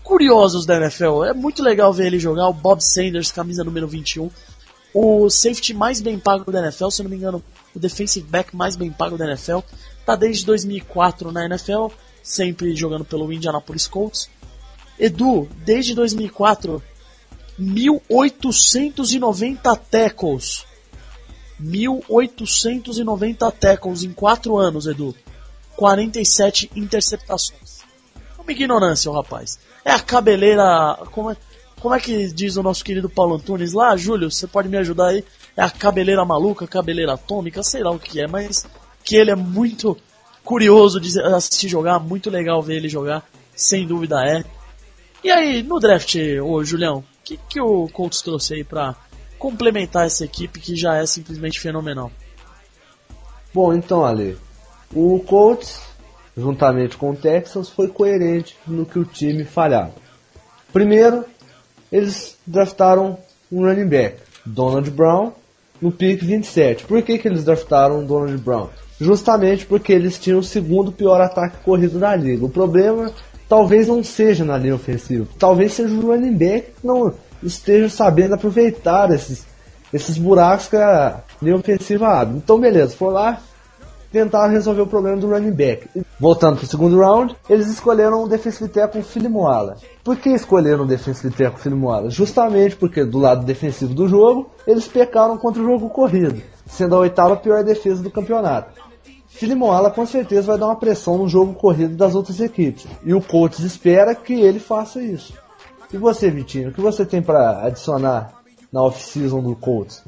Speaker 2: curiosos da NFL. É muito legal ver ele jogar, o Bob Sanders, camisa número 21. O safety mais bem pago da NFL, se não me engano, o defensive back mais bem pago da NFL. Tá desde 2004 na NFL, sempre jogando pelo Indianapolis Colts. Edu, desde 2004, 1890 tackles. 1890 tackles em 4 anos, Edu. 47 interceptações. Uma ignorância, o rapaz. É a cabeleira. Como é, como é que diz o nosso querido Paulo Antunes lá? Júlio, você pode me ajudar aí? É a cabeleira maluca, cabeleira atômica, sei lá o que é, mas que ele é muito curioso de assistir jogar, muito legal ver ele jogar, sem dúvida é. E aí, no draft, ô Julião, o que, que o Colts trouxe aí pra complementar essa equipe que já é simplesmente fenomenal?
Speaker 3: Bom, então, Ale, o Colts, juntamente com o Texans, foi coerente no que o time falhava. Primeiro, eles draftaram um running back, Donald Brown, no pick 27. Por que, que eles draftaram Donald Brown? Justamente porque eles tinham o segundo pior ataque corrido da liga. O problema talvez não seja na linha ofensiva, talvez seja o running back que não esteja sabendo aproveitar esses, esses buracos que a linha ofensiva abre. Então, beleza, foi lá, tentaram resolver o problema do running back. Voltando para o segundo round, eles escolheram o defensive tackle Philip Moala. Por que escolheram o defensive tackle Philip Moala? Justamente porque do lado defensivo do jogo, eles pecaram contra o jogo corrido, sendo a oitava pior defesa do campeonato. Philip Moala com certeza vai dar uma pressão no jogo corrido das outras equipes. E o Colts espera que ele faça isso. E você, Vitinho, o que você tem para adicionar na off-season do Colts?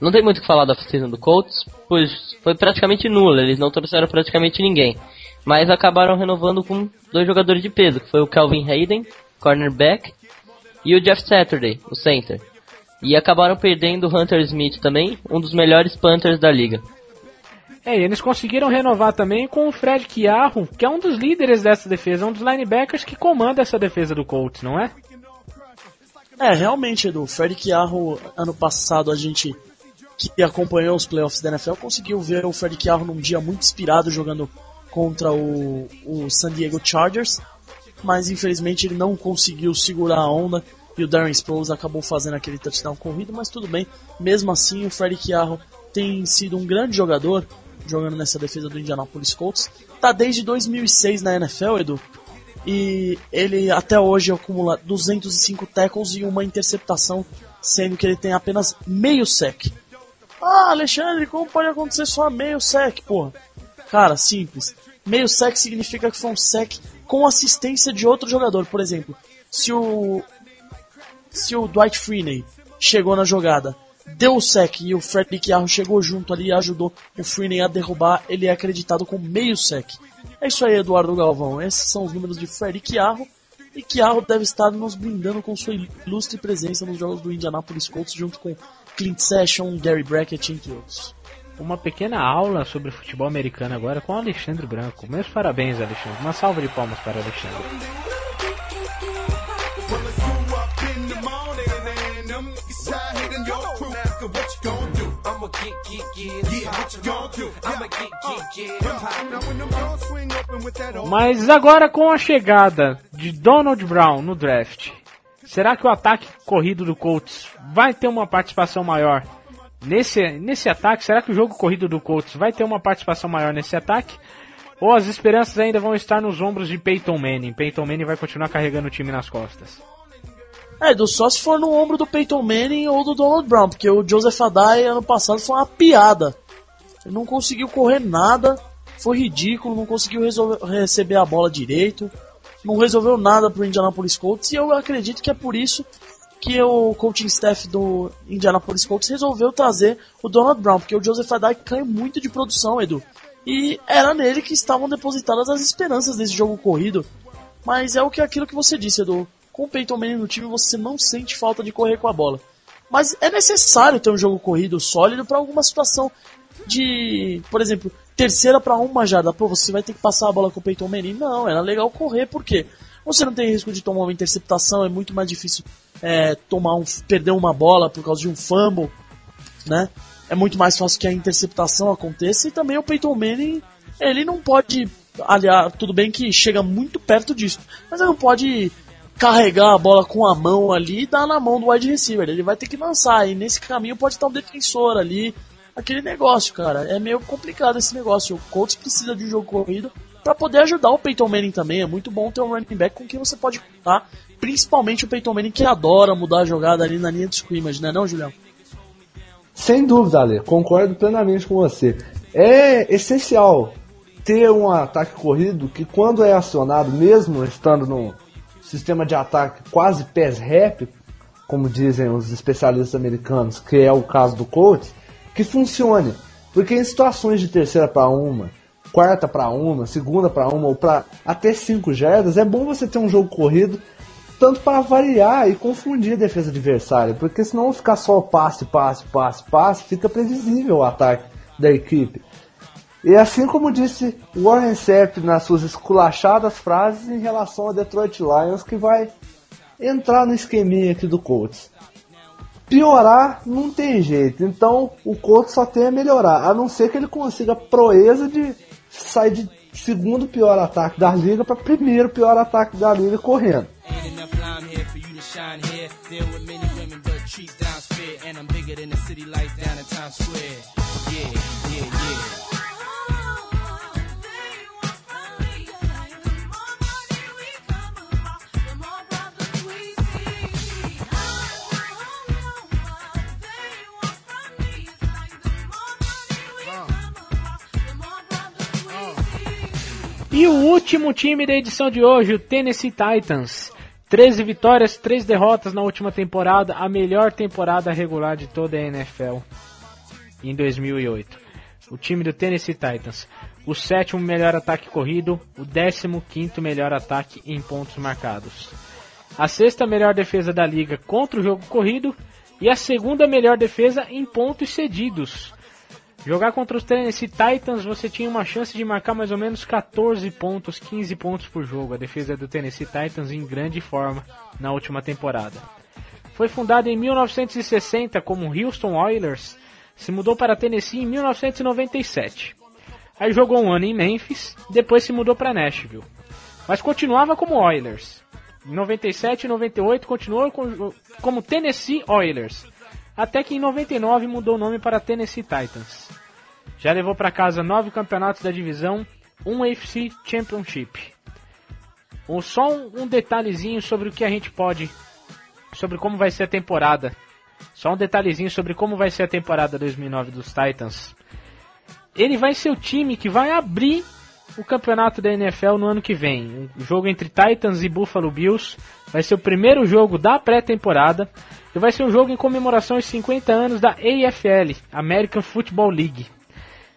Speaker 4: Não tem muito o que falar da oficina do Colts, pois foi praticamente nula, eles não trouxeram praticamente ninguém. Mas acabaram renovando com dois jogadores de peso, que foi o Calvin Hayden, cornerback, e o Jeff Saturday, o center. E acabaram perdendo o Hunter Smith também, um dos melhores Panthers da liga.
Speaker 1: É, e eles conseguiram renovar também com o Fred Chiarro, que é um dos líderes dessa defesa, um dos linebackers que comanda essa defesa do Colts, não é?
Speaker 2: É, realmente, Edu. Fred Chiarro, ano passado, a gente que acompanhou os playoffs da NFL conseguiu ver o Fred Chiarro num dia muito inspirado jogando contra o, o San Diego Chargers, mas infelizmente ele não conseguiu segurar a onda e o Darren Sproles acabou fazendo aquele touchdown corrido, mas tudo bem. Mesmo assim, o Fred Chiarro tem sido um grande jogador jogando nessa defesa do Indianapolis Colts. Tá desde 2006 na NFL, Edu, e ele até hoje acumula 205 tackles e uma interceptação, sendo que ele tem apenas meio sec. Ah, Alexandre, como pode acontecer só meio sec, porra? Cara, simples. Meio sec significa que foi um sec com assistência de outro jogador. Por exemplo, se o se o Dwight Freeney chegou na jogada, deu o sec e o Fred Chiarro chegou junto ali e ajudou o Freeney a derrubar, ele é acreditado com meio sec. É isso aí, Eduardo Galvão. Esses são os números de Fred Chiarro. E Chiarro deve estar nos brindando com sua ilustre presença nos jogos do Indianapolis Colts, junto com Clint Session, Gary Brackett, entre outros.
Speaker 1: Uma pequena aula sobre futebol americano agora com o Alexandre Branco. Meus parabéns, Alexandre. Uma salva de palmas para Alexandre.
Speaker 6: Gon' do.
Speaker 7: I'ma get, get, get.
Speaker 6: Yeah, what you gon' do?
Speaker 7: I'ma get, get, get.
Speaker 6: Now when them doors swing open with that old
Speaker 1: Mas agora com a chegada de Donald Brown no draft, será que o ataque corrido do Colts vai ter uma participação maior nesse, nesse ataque? Será que o jogo corrido do Colts vai ter uma participação maior nesse ataque? Ou as esperanças ainda vão estar nos ombros de Peyton Manning? Peyton Manning vai continuar carregando o time nas costas.
Speaker 2: É, do só se for no ombro do Peyton Manning ou do Donald Brown, porque o Joseph Adai ano passado foi uma piada. Ele não conseguiu correr nada, foi ridículo, não conseguiu resolver- receber a bola direito, não resolveu nada pro Indianapolis Colts e eu acredito que é por isso que o coaching staff do Indianapolis Colts resolveu trazer o Donald Brown, porque o Joseph Adai caiu muito de produção, Edu. E era nele que estavam depositadas as esperanças desse jogo corrido. Mas é o que aquilo que você disse, Edu. Com o Peyton Manning no time, você não sente falta de correr com a bola. Mas é necessário ter um jogo corrido sólido para alguma situação de, por exemplo, terceira para uma jarda. Pô, você vai ter que passar a bola com o Peyton Manning. Não, era legal correr, por quê? Você não tem risco de tomar uma interceptação, é muito mais difícil é, tomar um, perder uma bola por causa de um fumble, né? É muito mais fácil que a interceptação aconteça e também o Peyton Manning, ele não pode, aliás, tudo bem que chega muito perto disso, mas ele não pode carregar a bola com a mão ali e dar na mão do wide receiver, ele vai ter que lançar e nesse caminho pode estar um defensor ali, aquele negócio, cara, é meio complicado esse negócio, o Colts precisa de um jogo corrido para poder ajudar o Peyton Manning também. É muito bom ter um running back com quem você pode contar, principalmente o Peyton Manning que adora mudar a jogada ali na linha de scrimmage, né, não, Julião?
Speaker 3: Sem dúvida, Ale, concordo plenamente com você. É essencial ter um ataque corrido que, quando é acionado, mesmo estando no sistema de ataque quase pés rap, como dizem os especialistas americanos, que é o caso do Colts, que funcione. Porque em situações de terceira para uma, quarta para uma, segunda para uma ou para até cinco jardas, é bom você ter um jogo corrido tanto para variar e confundir a defesa adversária, porque senão ficar só passe, passe, passe, passe, fica previsível o ataque da equipe. E assim como disse Warren Sapp nas suas esculachadas frases em relação a Detroit Lions, que vai entrar no esqueminha aqui do Colts. Piorar não tem jeito, então o Colts só tem a melhorar, a não ser que ele consiga a proeza de sair de segundo pior ataque da liga para primeiro pior ataque da liga correndo.
Speaker 1: E o último time da edição de hoje, o Tennessee Titans. 13 vitórias, 3 derrotas na última temporada, a melhor temporada regular de toda a NFL em 2008. O time do Tennessee Titans, o sétimo melhor ataque corrido, o décimo quinto melhor ataque em pontos marcados. A sexta melhor defesa da liga contra o jogo corrido e a segunda melhor defesa em pontos cedidos. Jogar contra os Tennessee Titans, você tinha uma chance de marcar mais ou menos 14 pontos, 15 pontos por jogo. A defesa do Tennessee Titans em grande forma na última temporada. Foi fundada em 1960 como Houston Oilers, se mudou para Tennessee em 1997. Aí jogou um ano em Memphis, depois se mudou para Nashville. Mas continuava como Oilers. Em 97 e 98 continuou com- como Tennessee Oilers. Até que em 99 mudou o nome para Tennessee Titans. Já levou para casa nove campeonatos da divisão, um AFC Championship. Um- só um, um detalhezinho sobre o que a gente pode, sobre como vai ser a temporada. Só um detalhezinho sobre como vai ser a temporada 2009 dos Titans. Ele vai ser o time que vai abrir o campeonato da NFL no ano que vem. Um jogo entre Titans e Buffalo Bills vai ser o primeiro jogo da pré-temporada e vai ser um jogo em comemoração aos 50 anos da AFL, American Football League.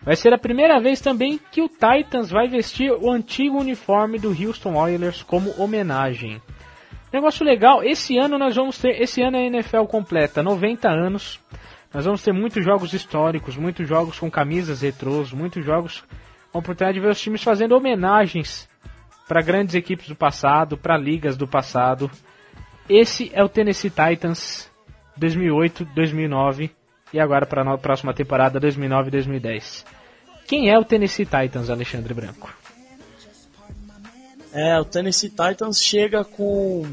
Speaker 1: Vai ser a primeira vez também que o Titans vai vestir o antigo uniforme do Houston Oilers como homenagem. Negócio legal, esse ano nós vamos ter, esse ano a NFL completa 90 anos. Nós vamos ter muitos jogos históricos, muitos jogos com camisas retrôs, muitos jogos com a oportunidade de ver os times fazendo homenagens para grandes equipes do passado, para ligas do passado. Esse é o Tennessee Titans 2008, 2009 e agora para a próxima temporada 2009 e 2010. Quem é o Tennessee Titans, Alexandre Branco?
Speaker 2: É, o Tennessee Titans chega com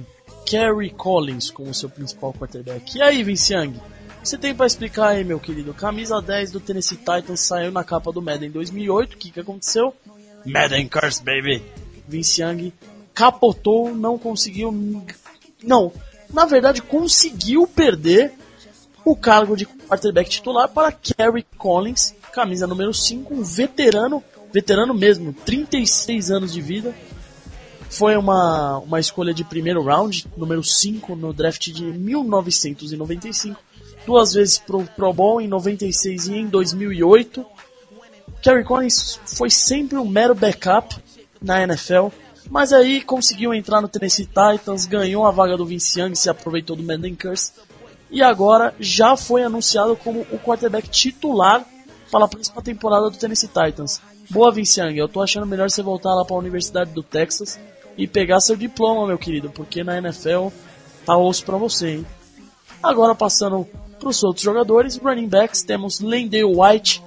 Speaker 2: Kerry Collins como seu principal quarterback. E aí, Vince Young? Você tem pra explicar aí, meu querido? Camisa 10 do Tennessee Titans saiu na capa do Madden em 2008. O que, que aconteceu? Madden Curse, baby! Vince Young capotou, não conseguiu. Não, na verdade, conseguiu perder o cargo de quarterback titular para Kerry Collins, camisa número 5, um veterano, veterano mesmo, 36 anos de vida. Foi uma, uma escolha de primeiro round, número 5 no draft de 1995, duas vezes pro Pro Bowl em 96 e em 2008. Kerry Collins foi sempre um mero backup na NFL, mas aí conseguiu entrar no Tennessee Titans, ganhou a vaga do Vince Young, se aproveitou do Madden Curse e agora já foi anunciado como o quarterback titular para a próxima temporada do Tennessee Titans. Boa, Vince Young, eu tô achando melhor você voltar lá para a Universidade do Texas e pegar seu diploma, meu querido, porque na NFL tá osso para você, hein? Agora passando para os outros jogadores, running backs, temos Lendale White,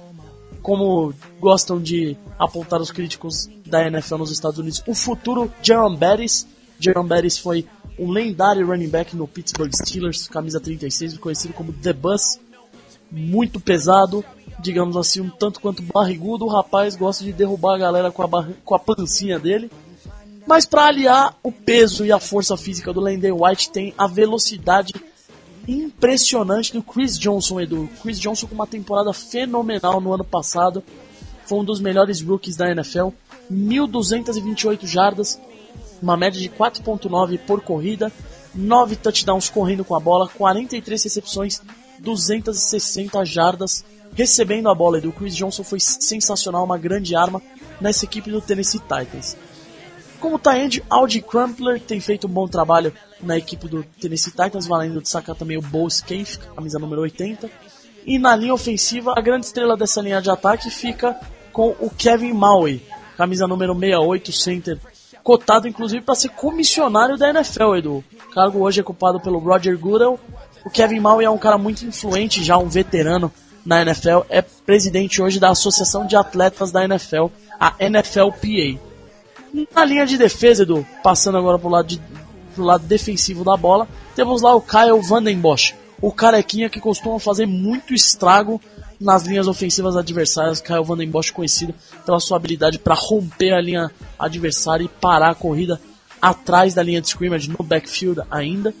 Speaker 2: como gostam de apontar os críticos da NFL nos Estados Unidos, o futuro Jerome Bettis. Jerome Bettis foi um lendário running back no Pittsburgh Steelers, camisa 36, conhecido como The Bus. Muito pesado, digamos assim, um tanto quanto barrigudo. O rapaz gosta de derrubar a galera com a, com a pancinha dele. Mas para aliar o peso e a força física do Lendale White, tem a velocidade impressionante do Chris Johnson, Edu. Chris Johnson com uma temporada fenomenal no ano passado. Foi um dos melhores rookies da NFL. 1.228 jardas, uma média de 4.9 por corrida, 9 touchdowns correndo com a bola, 43 recepções, 260 jardas recebendo a bola. Edu. Chris Johnson foi sensacional, uma grande arma nessa equipe do Tennessee Titans. Como tight Audi Crumpler tem feito um bom trabalho na equipe do Tennessee Titans, valendo destacar também o Bo Scaife, camisa número 80. E na linha ofensiva, a grande estrela dessa linha de ataque fica com o Kevin Maui, camisa número 68, center, cotado inclusive para ser comissionário da NFL, Edu. Cargo hoje é ocupado pelo Roger Goodell. O Kevin Maui é um cara muito influente, já um veterano na NFL, é presidente hoje da Associação de Atletas da NFL, a NFLPA. Na linha de defesa, Edu, passando agora pro lado, de, pro lado defensivo da bola, temos lá o Kyle Vandenbosch, o carequinha que costuma fazer muito estrago nas linhas ofensivas adversárias. Kyle Vandenbosch conhecido pela sua habilidade para romper a linha adversária e parar a corrida atrás da linha de scrimmage, no backfield ainda.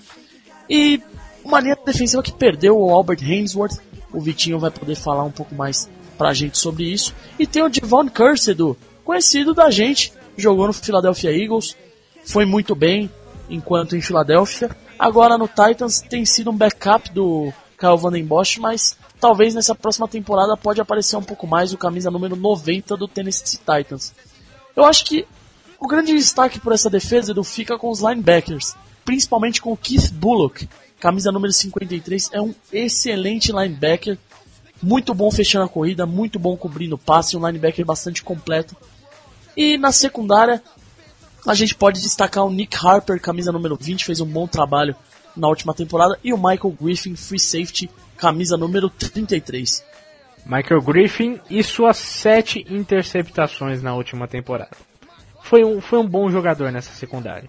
Speaker 2: E uma linha defensiva que perdeu o Albert Hainsworth. O Vitinho vai poder falar um pouco mais pra gente sobre isso. E tem o Devon Curse, Edu, conhecido da gente, jogou no Philadelphia Eagles, foi muito bem enquanto em Filadélfia. Agora no Titans tem sido um backup do Kyle Vandenbosch, mas talvez nessa próxima temporada pode aparecer um pouco mais o camisa número 90 do Tennessee Titans. Eu acho que o grande destaque por essa defesa fica com os linebackers, principalmente com o Keith Bullock, camisa número 53, é um excelente linebacker, muito bom fechando a corrida, muito bom cobrindo o passe, um linebacker bastante completo. E na secundária, a gente pode destacar o Nick Harper, camisa número 20, fez um bom trabalho na última temporada, e o Michael Griffin, free safety, camisa número 33.
Speaker 1: Michael Griffin e suas sete interceptações na última temporada. Foi um, foi um bom jogador nessa secundária.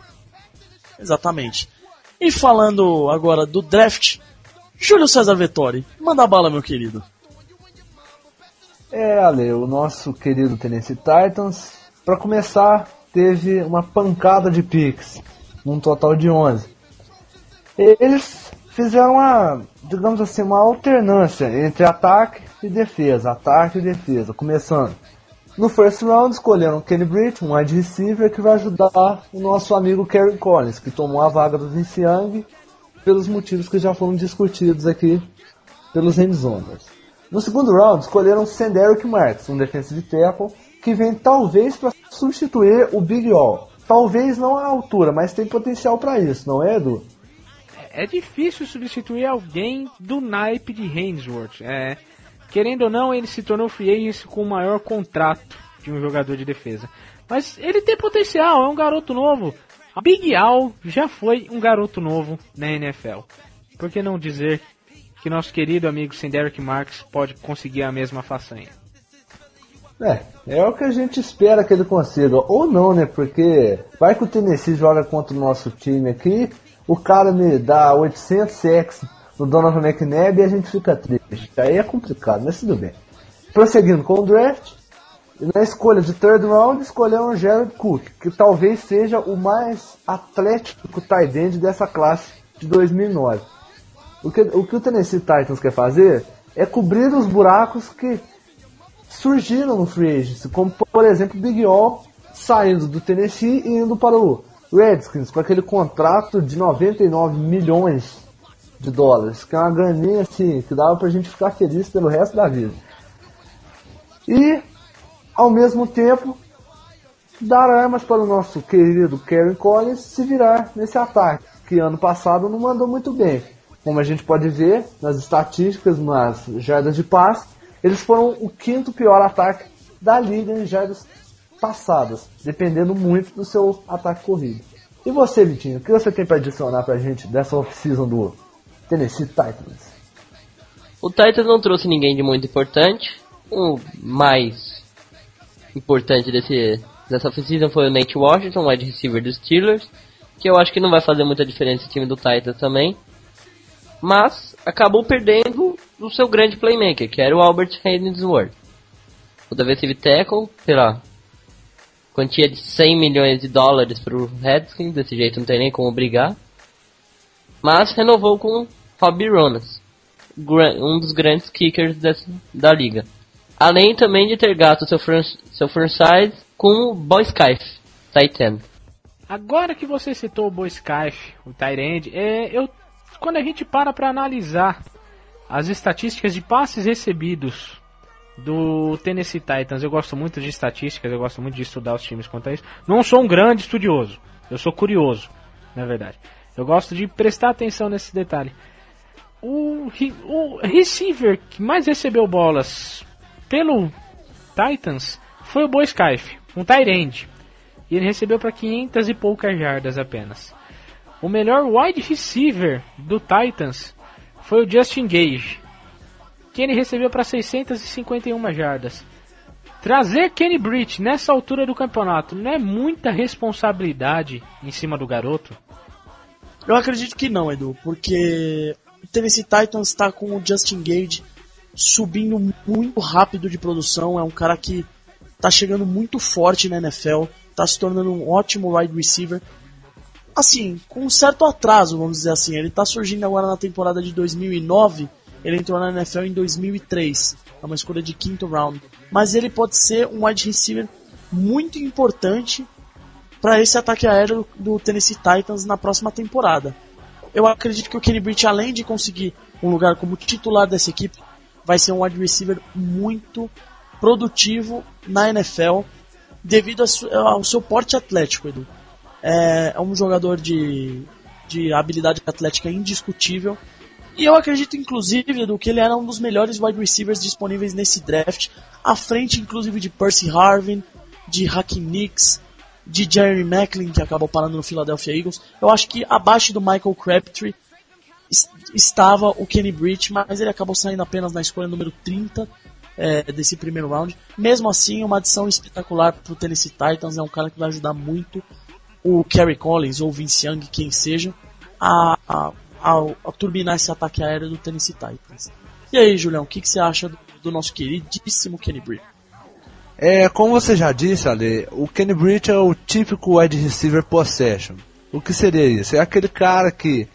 Speaker 2: Exatamente. E falando agora do draft, Júlio César Vettori, manda bala, meu querido.
Speaker 3: É, Ale, o nosso querido Tennessee Titans, para começar, teve uma pancada de picks, um total de 11. Eles fizeram uma, digamos assim, uma alternância entre ataque e defesa, ataque e defesa, começando. No first round escolheram Kenny Britt, um wide receiver que vai ajudar o nosso amigo Kerry Collins, que tomou a vaga do Vince Young pelos motivos que já foram discutidos aqui pelos Endzoners. No segundo round, escolheram Senderick Marks, um defensive tackle, que vem talvez para substituir o Big All. Talvez não à altura, mas tem potencial para isso, não é, Edu?
Speaker 1: É difícil substituir alguém do naipe de Hainsworth. É, querendo ou não, ele se tornou free agent com o maior contrato de um jogador de defesa. Mas ele tem potencial, é um garoto novo. A Big Al já foi um garoto novo na NFL. Por que não dizer que nosso querido amigo Senderick Marks pode conseguir a mesma façanha?
Speaker 3: É, é o que a gente espera que ele consiga. Ou não, né? Porque vai que o Tennessee joga contra o nosso time aqui, o cara me dá 800 sacks no Donovan McNabb e a gente fica triste. Aí é complicado, mas tudo bem. Prosseguindo com o draft, na escolha de third round escolheram o Jared Cook, que talvez seja o mais atlético tight end dessa classe de 2009. O que, o que o Tennessee Titans quer fazer é cobrir os buracos que surgiram no free agency, como por exemplo Big O saindo do Tennessee e indo para o Redskins com aquele contrato de 99 milhões de dólares, que é uma graninha assim, que dava pra gente ficar feliz pelo resto da vida. E, ao mesmo tempo, dar armas para o nosso querido Karen Collins se virar nesse ataque, que ano passado não mandou muito bem. Como a gente pode ver nas estatísticas, nas jardas de passe, eles foram o quinto pior ataque da liga em jardas passadas, dependendo muito do seu ataque corrido. E você, Vitinho, o que você tem para adicionar pra gente dessa off-season do Tennessee Titans?
Speaker 4: O Titans não trouxe ninguém de muito importante. O mais importante desse, dessa off-season foi o Nate Washington, wide receiver dos Steelers, que eu acho que não vai fazer muita diferença esse time do Titans também. Mas acabou perdendo o seu grande playmaker, que era o Albert Haynesworth. O defensive tackle, pela quantia de 100 milhões de dólares para o Redskins, desse jeito não tem nem como brigar. Mas renovou com Robbie Ronas, um dos grandes kickers dessa, da liga. Além também de ter gasto seu, fran seu franchise com o Boy Skype, Titan.
Speaker 1: Agora que você citou o Boy Skype, o Tyrande, é, eu, quando a gente para para analisar as estatísticas de passes recebidos do Tennessee Titans, eu gosto muito de estatísticas, eu gosto muito de estudar os times quanto a isso. Não sou um grande estudioso, eu sou curioso, na verdade. Eu gosto de prestar atenção nesse detalhe. O, o receiver que mais recebeu bolas pelo Titans foi o Boy Skype, um Tyrande. E ele recebeu para 500 e poucas jardas apenas. O melhor wide receiver do Titans foi o Justin Gage, que ele recebeu para 651 jardas. Trazer Kenny Britt nessa altura do campeonato não é muita responsabilidade em cima do garoto?
Speaker 2: Eu acredito que não, Edu, porque o Tennessee Titans está com o Justin Gage subindo muito rápido de produção. É um cara que está chegando muito forte na NFL, está se tornando um ótimo wide receiver. Assim, com um certo atraso, vamos dizer assim. Ele está surgindo agora na temporada de 2009. Ele entrou na NFL em 2003. É uma escolha de quinto round. Mas ele pode ser um wide receiver muito importante para esse ataque aéreo do Tennessee Titans na próxima temporada. Eu acredito que o Kenny Britt, além de conseguir um lugar como titular dessa equipe, vai ser um wide receiver muito produtivo na NFL devido ao seu porte atlético, Edu. É, é um jogador de, de habilidade atlética indiscutível. E eu acredito, inclusive, Edu, que ele era um dos melhores wide receivers disponíveis nesse draft, à frente, inclusive, de Percy Harvin, de Hakim Nicks, de Jerry Macklin, que acabou parando no Philadelphia Eagles. Eu acho que abaixo do Michael Crabtree es- estava o Kenny Britt, mas ele acabou saindo apenas na escolha número 30 é, desse primeiro round. Mesmo assim, uma adição espetacular para o Tennessee Titans. É um cara que vai ajudar muito o Kerry Collins ou o Vince Young, quem seja, a, a, a, a turbinar esse ataque aéreo do Tennessee Titans. E aí, Julião, o que, que você acha do, do nosso queridíssimo Kenny Britt?
Speaker 3: É, como você já disse, Ale, o Kenny Britt é o típico wide receiver possession. O que seria isso? É aquele cara que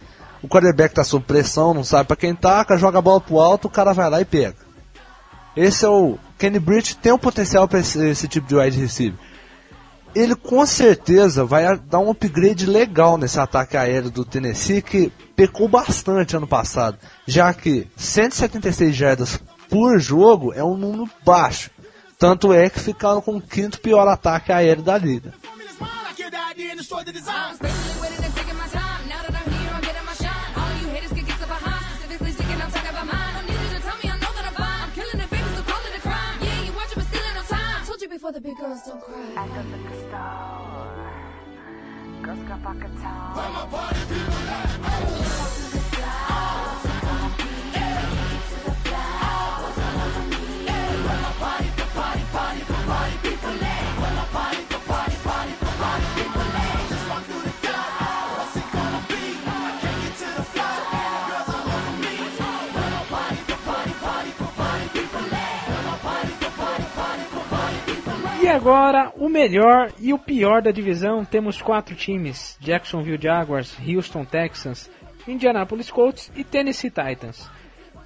Speaker 3: o quarterback tá sob pressão, não sabe pra quem taca, joga a bola pro alto, o cara vai lá e pega. Esse é o Kenny Britt tem o potencial para esse, esse tipo de wide receiver. Ele com certeza vai dar um upgrade legal nesse ataque aéreo do Tennessee que pecou bastante ano passado, já que 176 jardas por jogo é um número baixo. Tanto é que ficaram com o quinto pior ataque aéreo da liga.
Speaker 6: for the
Speaker 8: big girls don't cry.
Speaker 9: At the liquor store, girls got vodka tall.
Speaker 1: From a party people like, oh. Agora, o melhor e o pior da divisão. Temos quatro times: Jacksonville Jaguars, Houston Texans, Indianapolis Colts e Tennessee Titans.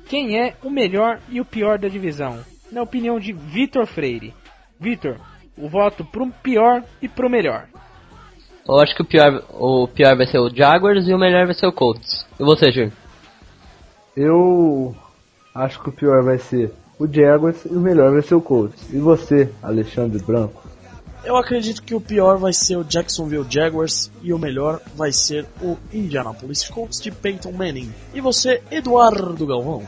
Speaker 1: Quem é o melhor e o pior da divisão? Na opinião de Vitor Freire. Vitor, o voto pro pior e pro melhor.
Speaker 4: Eu acho que o pior, o pior vai ser o Jaguars e o melhor vai ser o Colts. E você, Júlio?
Speaker 3: Eu acho que o pior vai ser o Jaguars e o melhor vai ser o Colts. E você, Alexandre Branco?
Speaker 2: Eu acredito que o pior vai ser o Jacksonville Jaguars e o melhor vai ser o Indianapolis Colts de Peyton Manning. E você, Eduardo Galvão?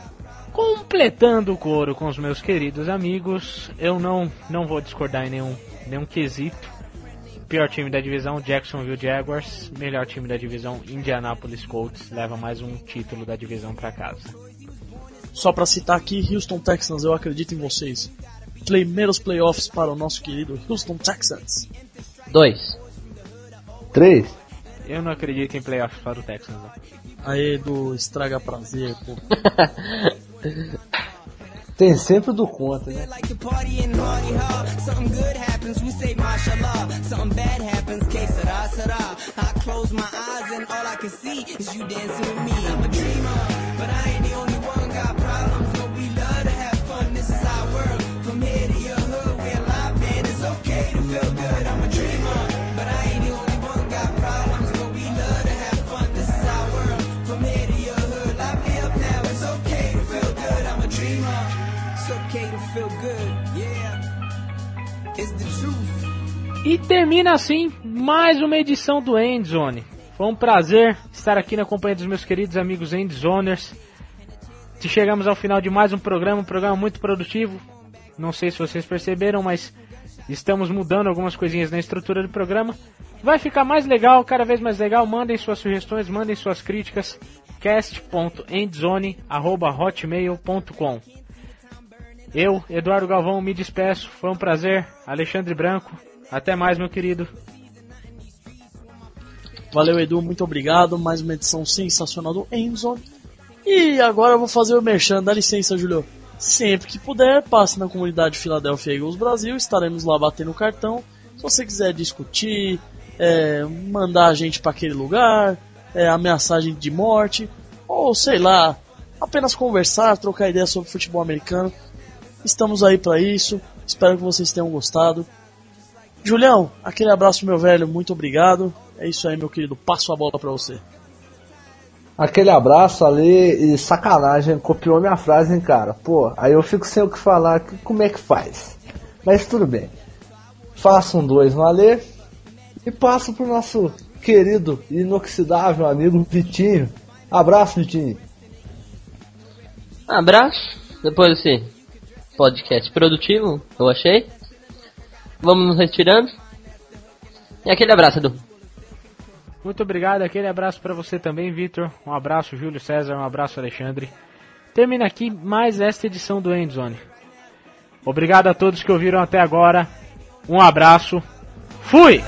Speaker 1: Completando o coro com os meus queridos amigos, eu não, não vou discordar em nenhum, nenhum quesito. Pior time da divisão, Jacksonville Jaguars. Melhor time da divisão, Indianapolis Colts. Leva mais um título da divisão para casa.
Speaker 2: Só pra citar aqui, Houston Texans, eu acredito em vocês. Primeiros playoffs para o nosso querido Houston Texans.
Speaker 4: Dois.
Speaker 3: Três?
Speaker 1: Eu não acredito em playoffs para o Texans. não.
Speaker 2: Aê, do estraga prazer, pô.
Speaker 3: Tem sempre do contra, né?
Speaker 1: E termina assim mais uma edição do Endzone. Foi um prazer estar aqui na companhia dos meus queridos amigos Endzoners. Chegamos ao final de mais um programa, um programa muito produtivo. Não sei se vocês perceberam, mas estamos mudando algumas coisinhas na estrutura do programa. Vai ficar mais legal, cada vez mais legal. Mandem suas sugestões, mandem suas críticas. cast.endzone@hotmail.com. Eu, Eduardo Galvão, me despeço. Foi um prazer. Alexandre Branco. Até mais, meu querido.
Speaker 2: Valeu, Edu, muito obrigado. Mais uma edição sensacional do Endzone. E agora eu vou fazer o merchan. Dá licença, Julio. Sempre que puder, passe na comunidade Philadelphia Eagles Brasil. Estaremos lá batendo cartão. Se você quiser discutir, é, mandar a gente para aquele lugar, é, ameaçar a gente de morte, ou sei lá, apenas conversar, trocar ideias sobre futebol americano. Estamos aí para isso. Espero que vocês tenham gostado. Julião, aquele abraço, meu velho. Muito obrigado. É isso aí, meu querido. Passo a bola para você.
Speaker 3: Aquele abraço ali e sacanagem, copiou minha frase, hein, cara. Pô, aí eu fico sem o que falar, que- como é que faz? Mas tudo bem. Faço um dois no Alê e passo pro nosso querido e inoxidável amigo Vitinho. Abraço, Vitinho.
Speaker 4: Abraço. Depois desse podcast produtivo, eu achei. Vamos nos retirando. E aquele abraço, Edu.
Speaker 1: Muito obrigado, aquele abraço para você também, Vitor. Um abraço, Júlio César. Um abraço, Alexandre. Termina aqui mais esta edição do Endzone. Obrigado a todos que ouviram até agora. Um abraço. Fui!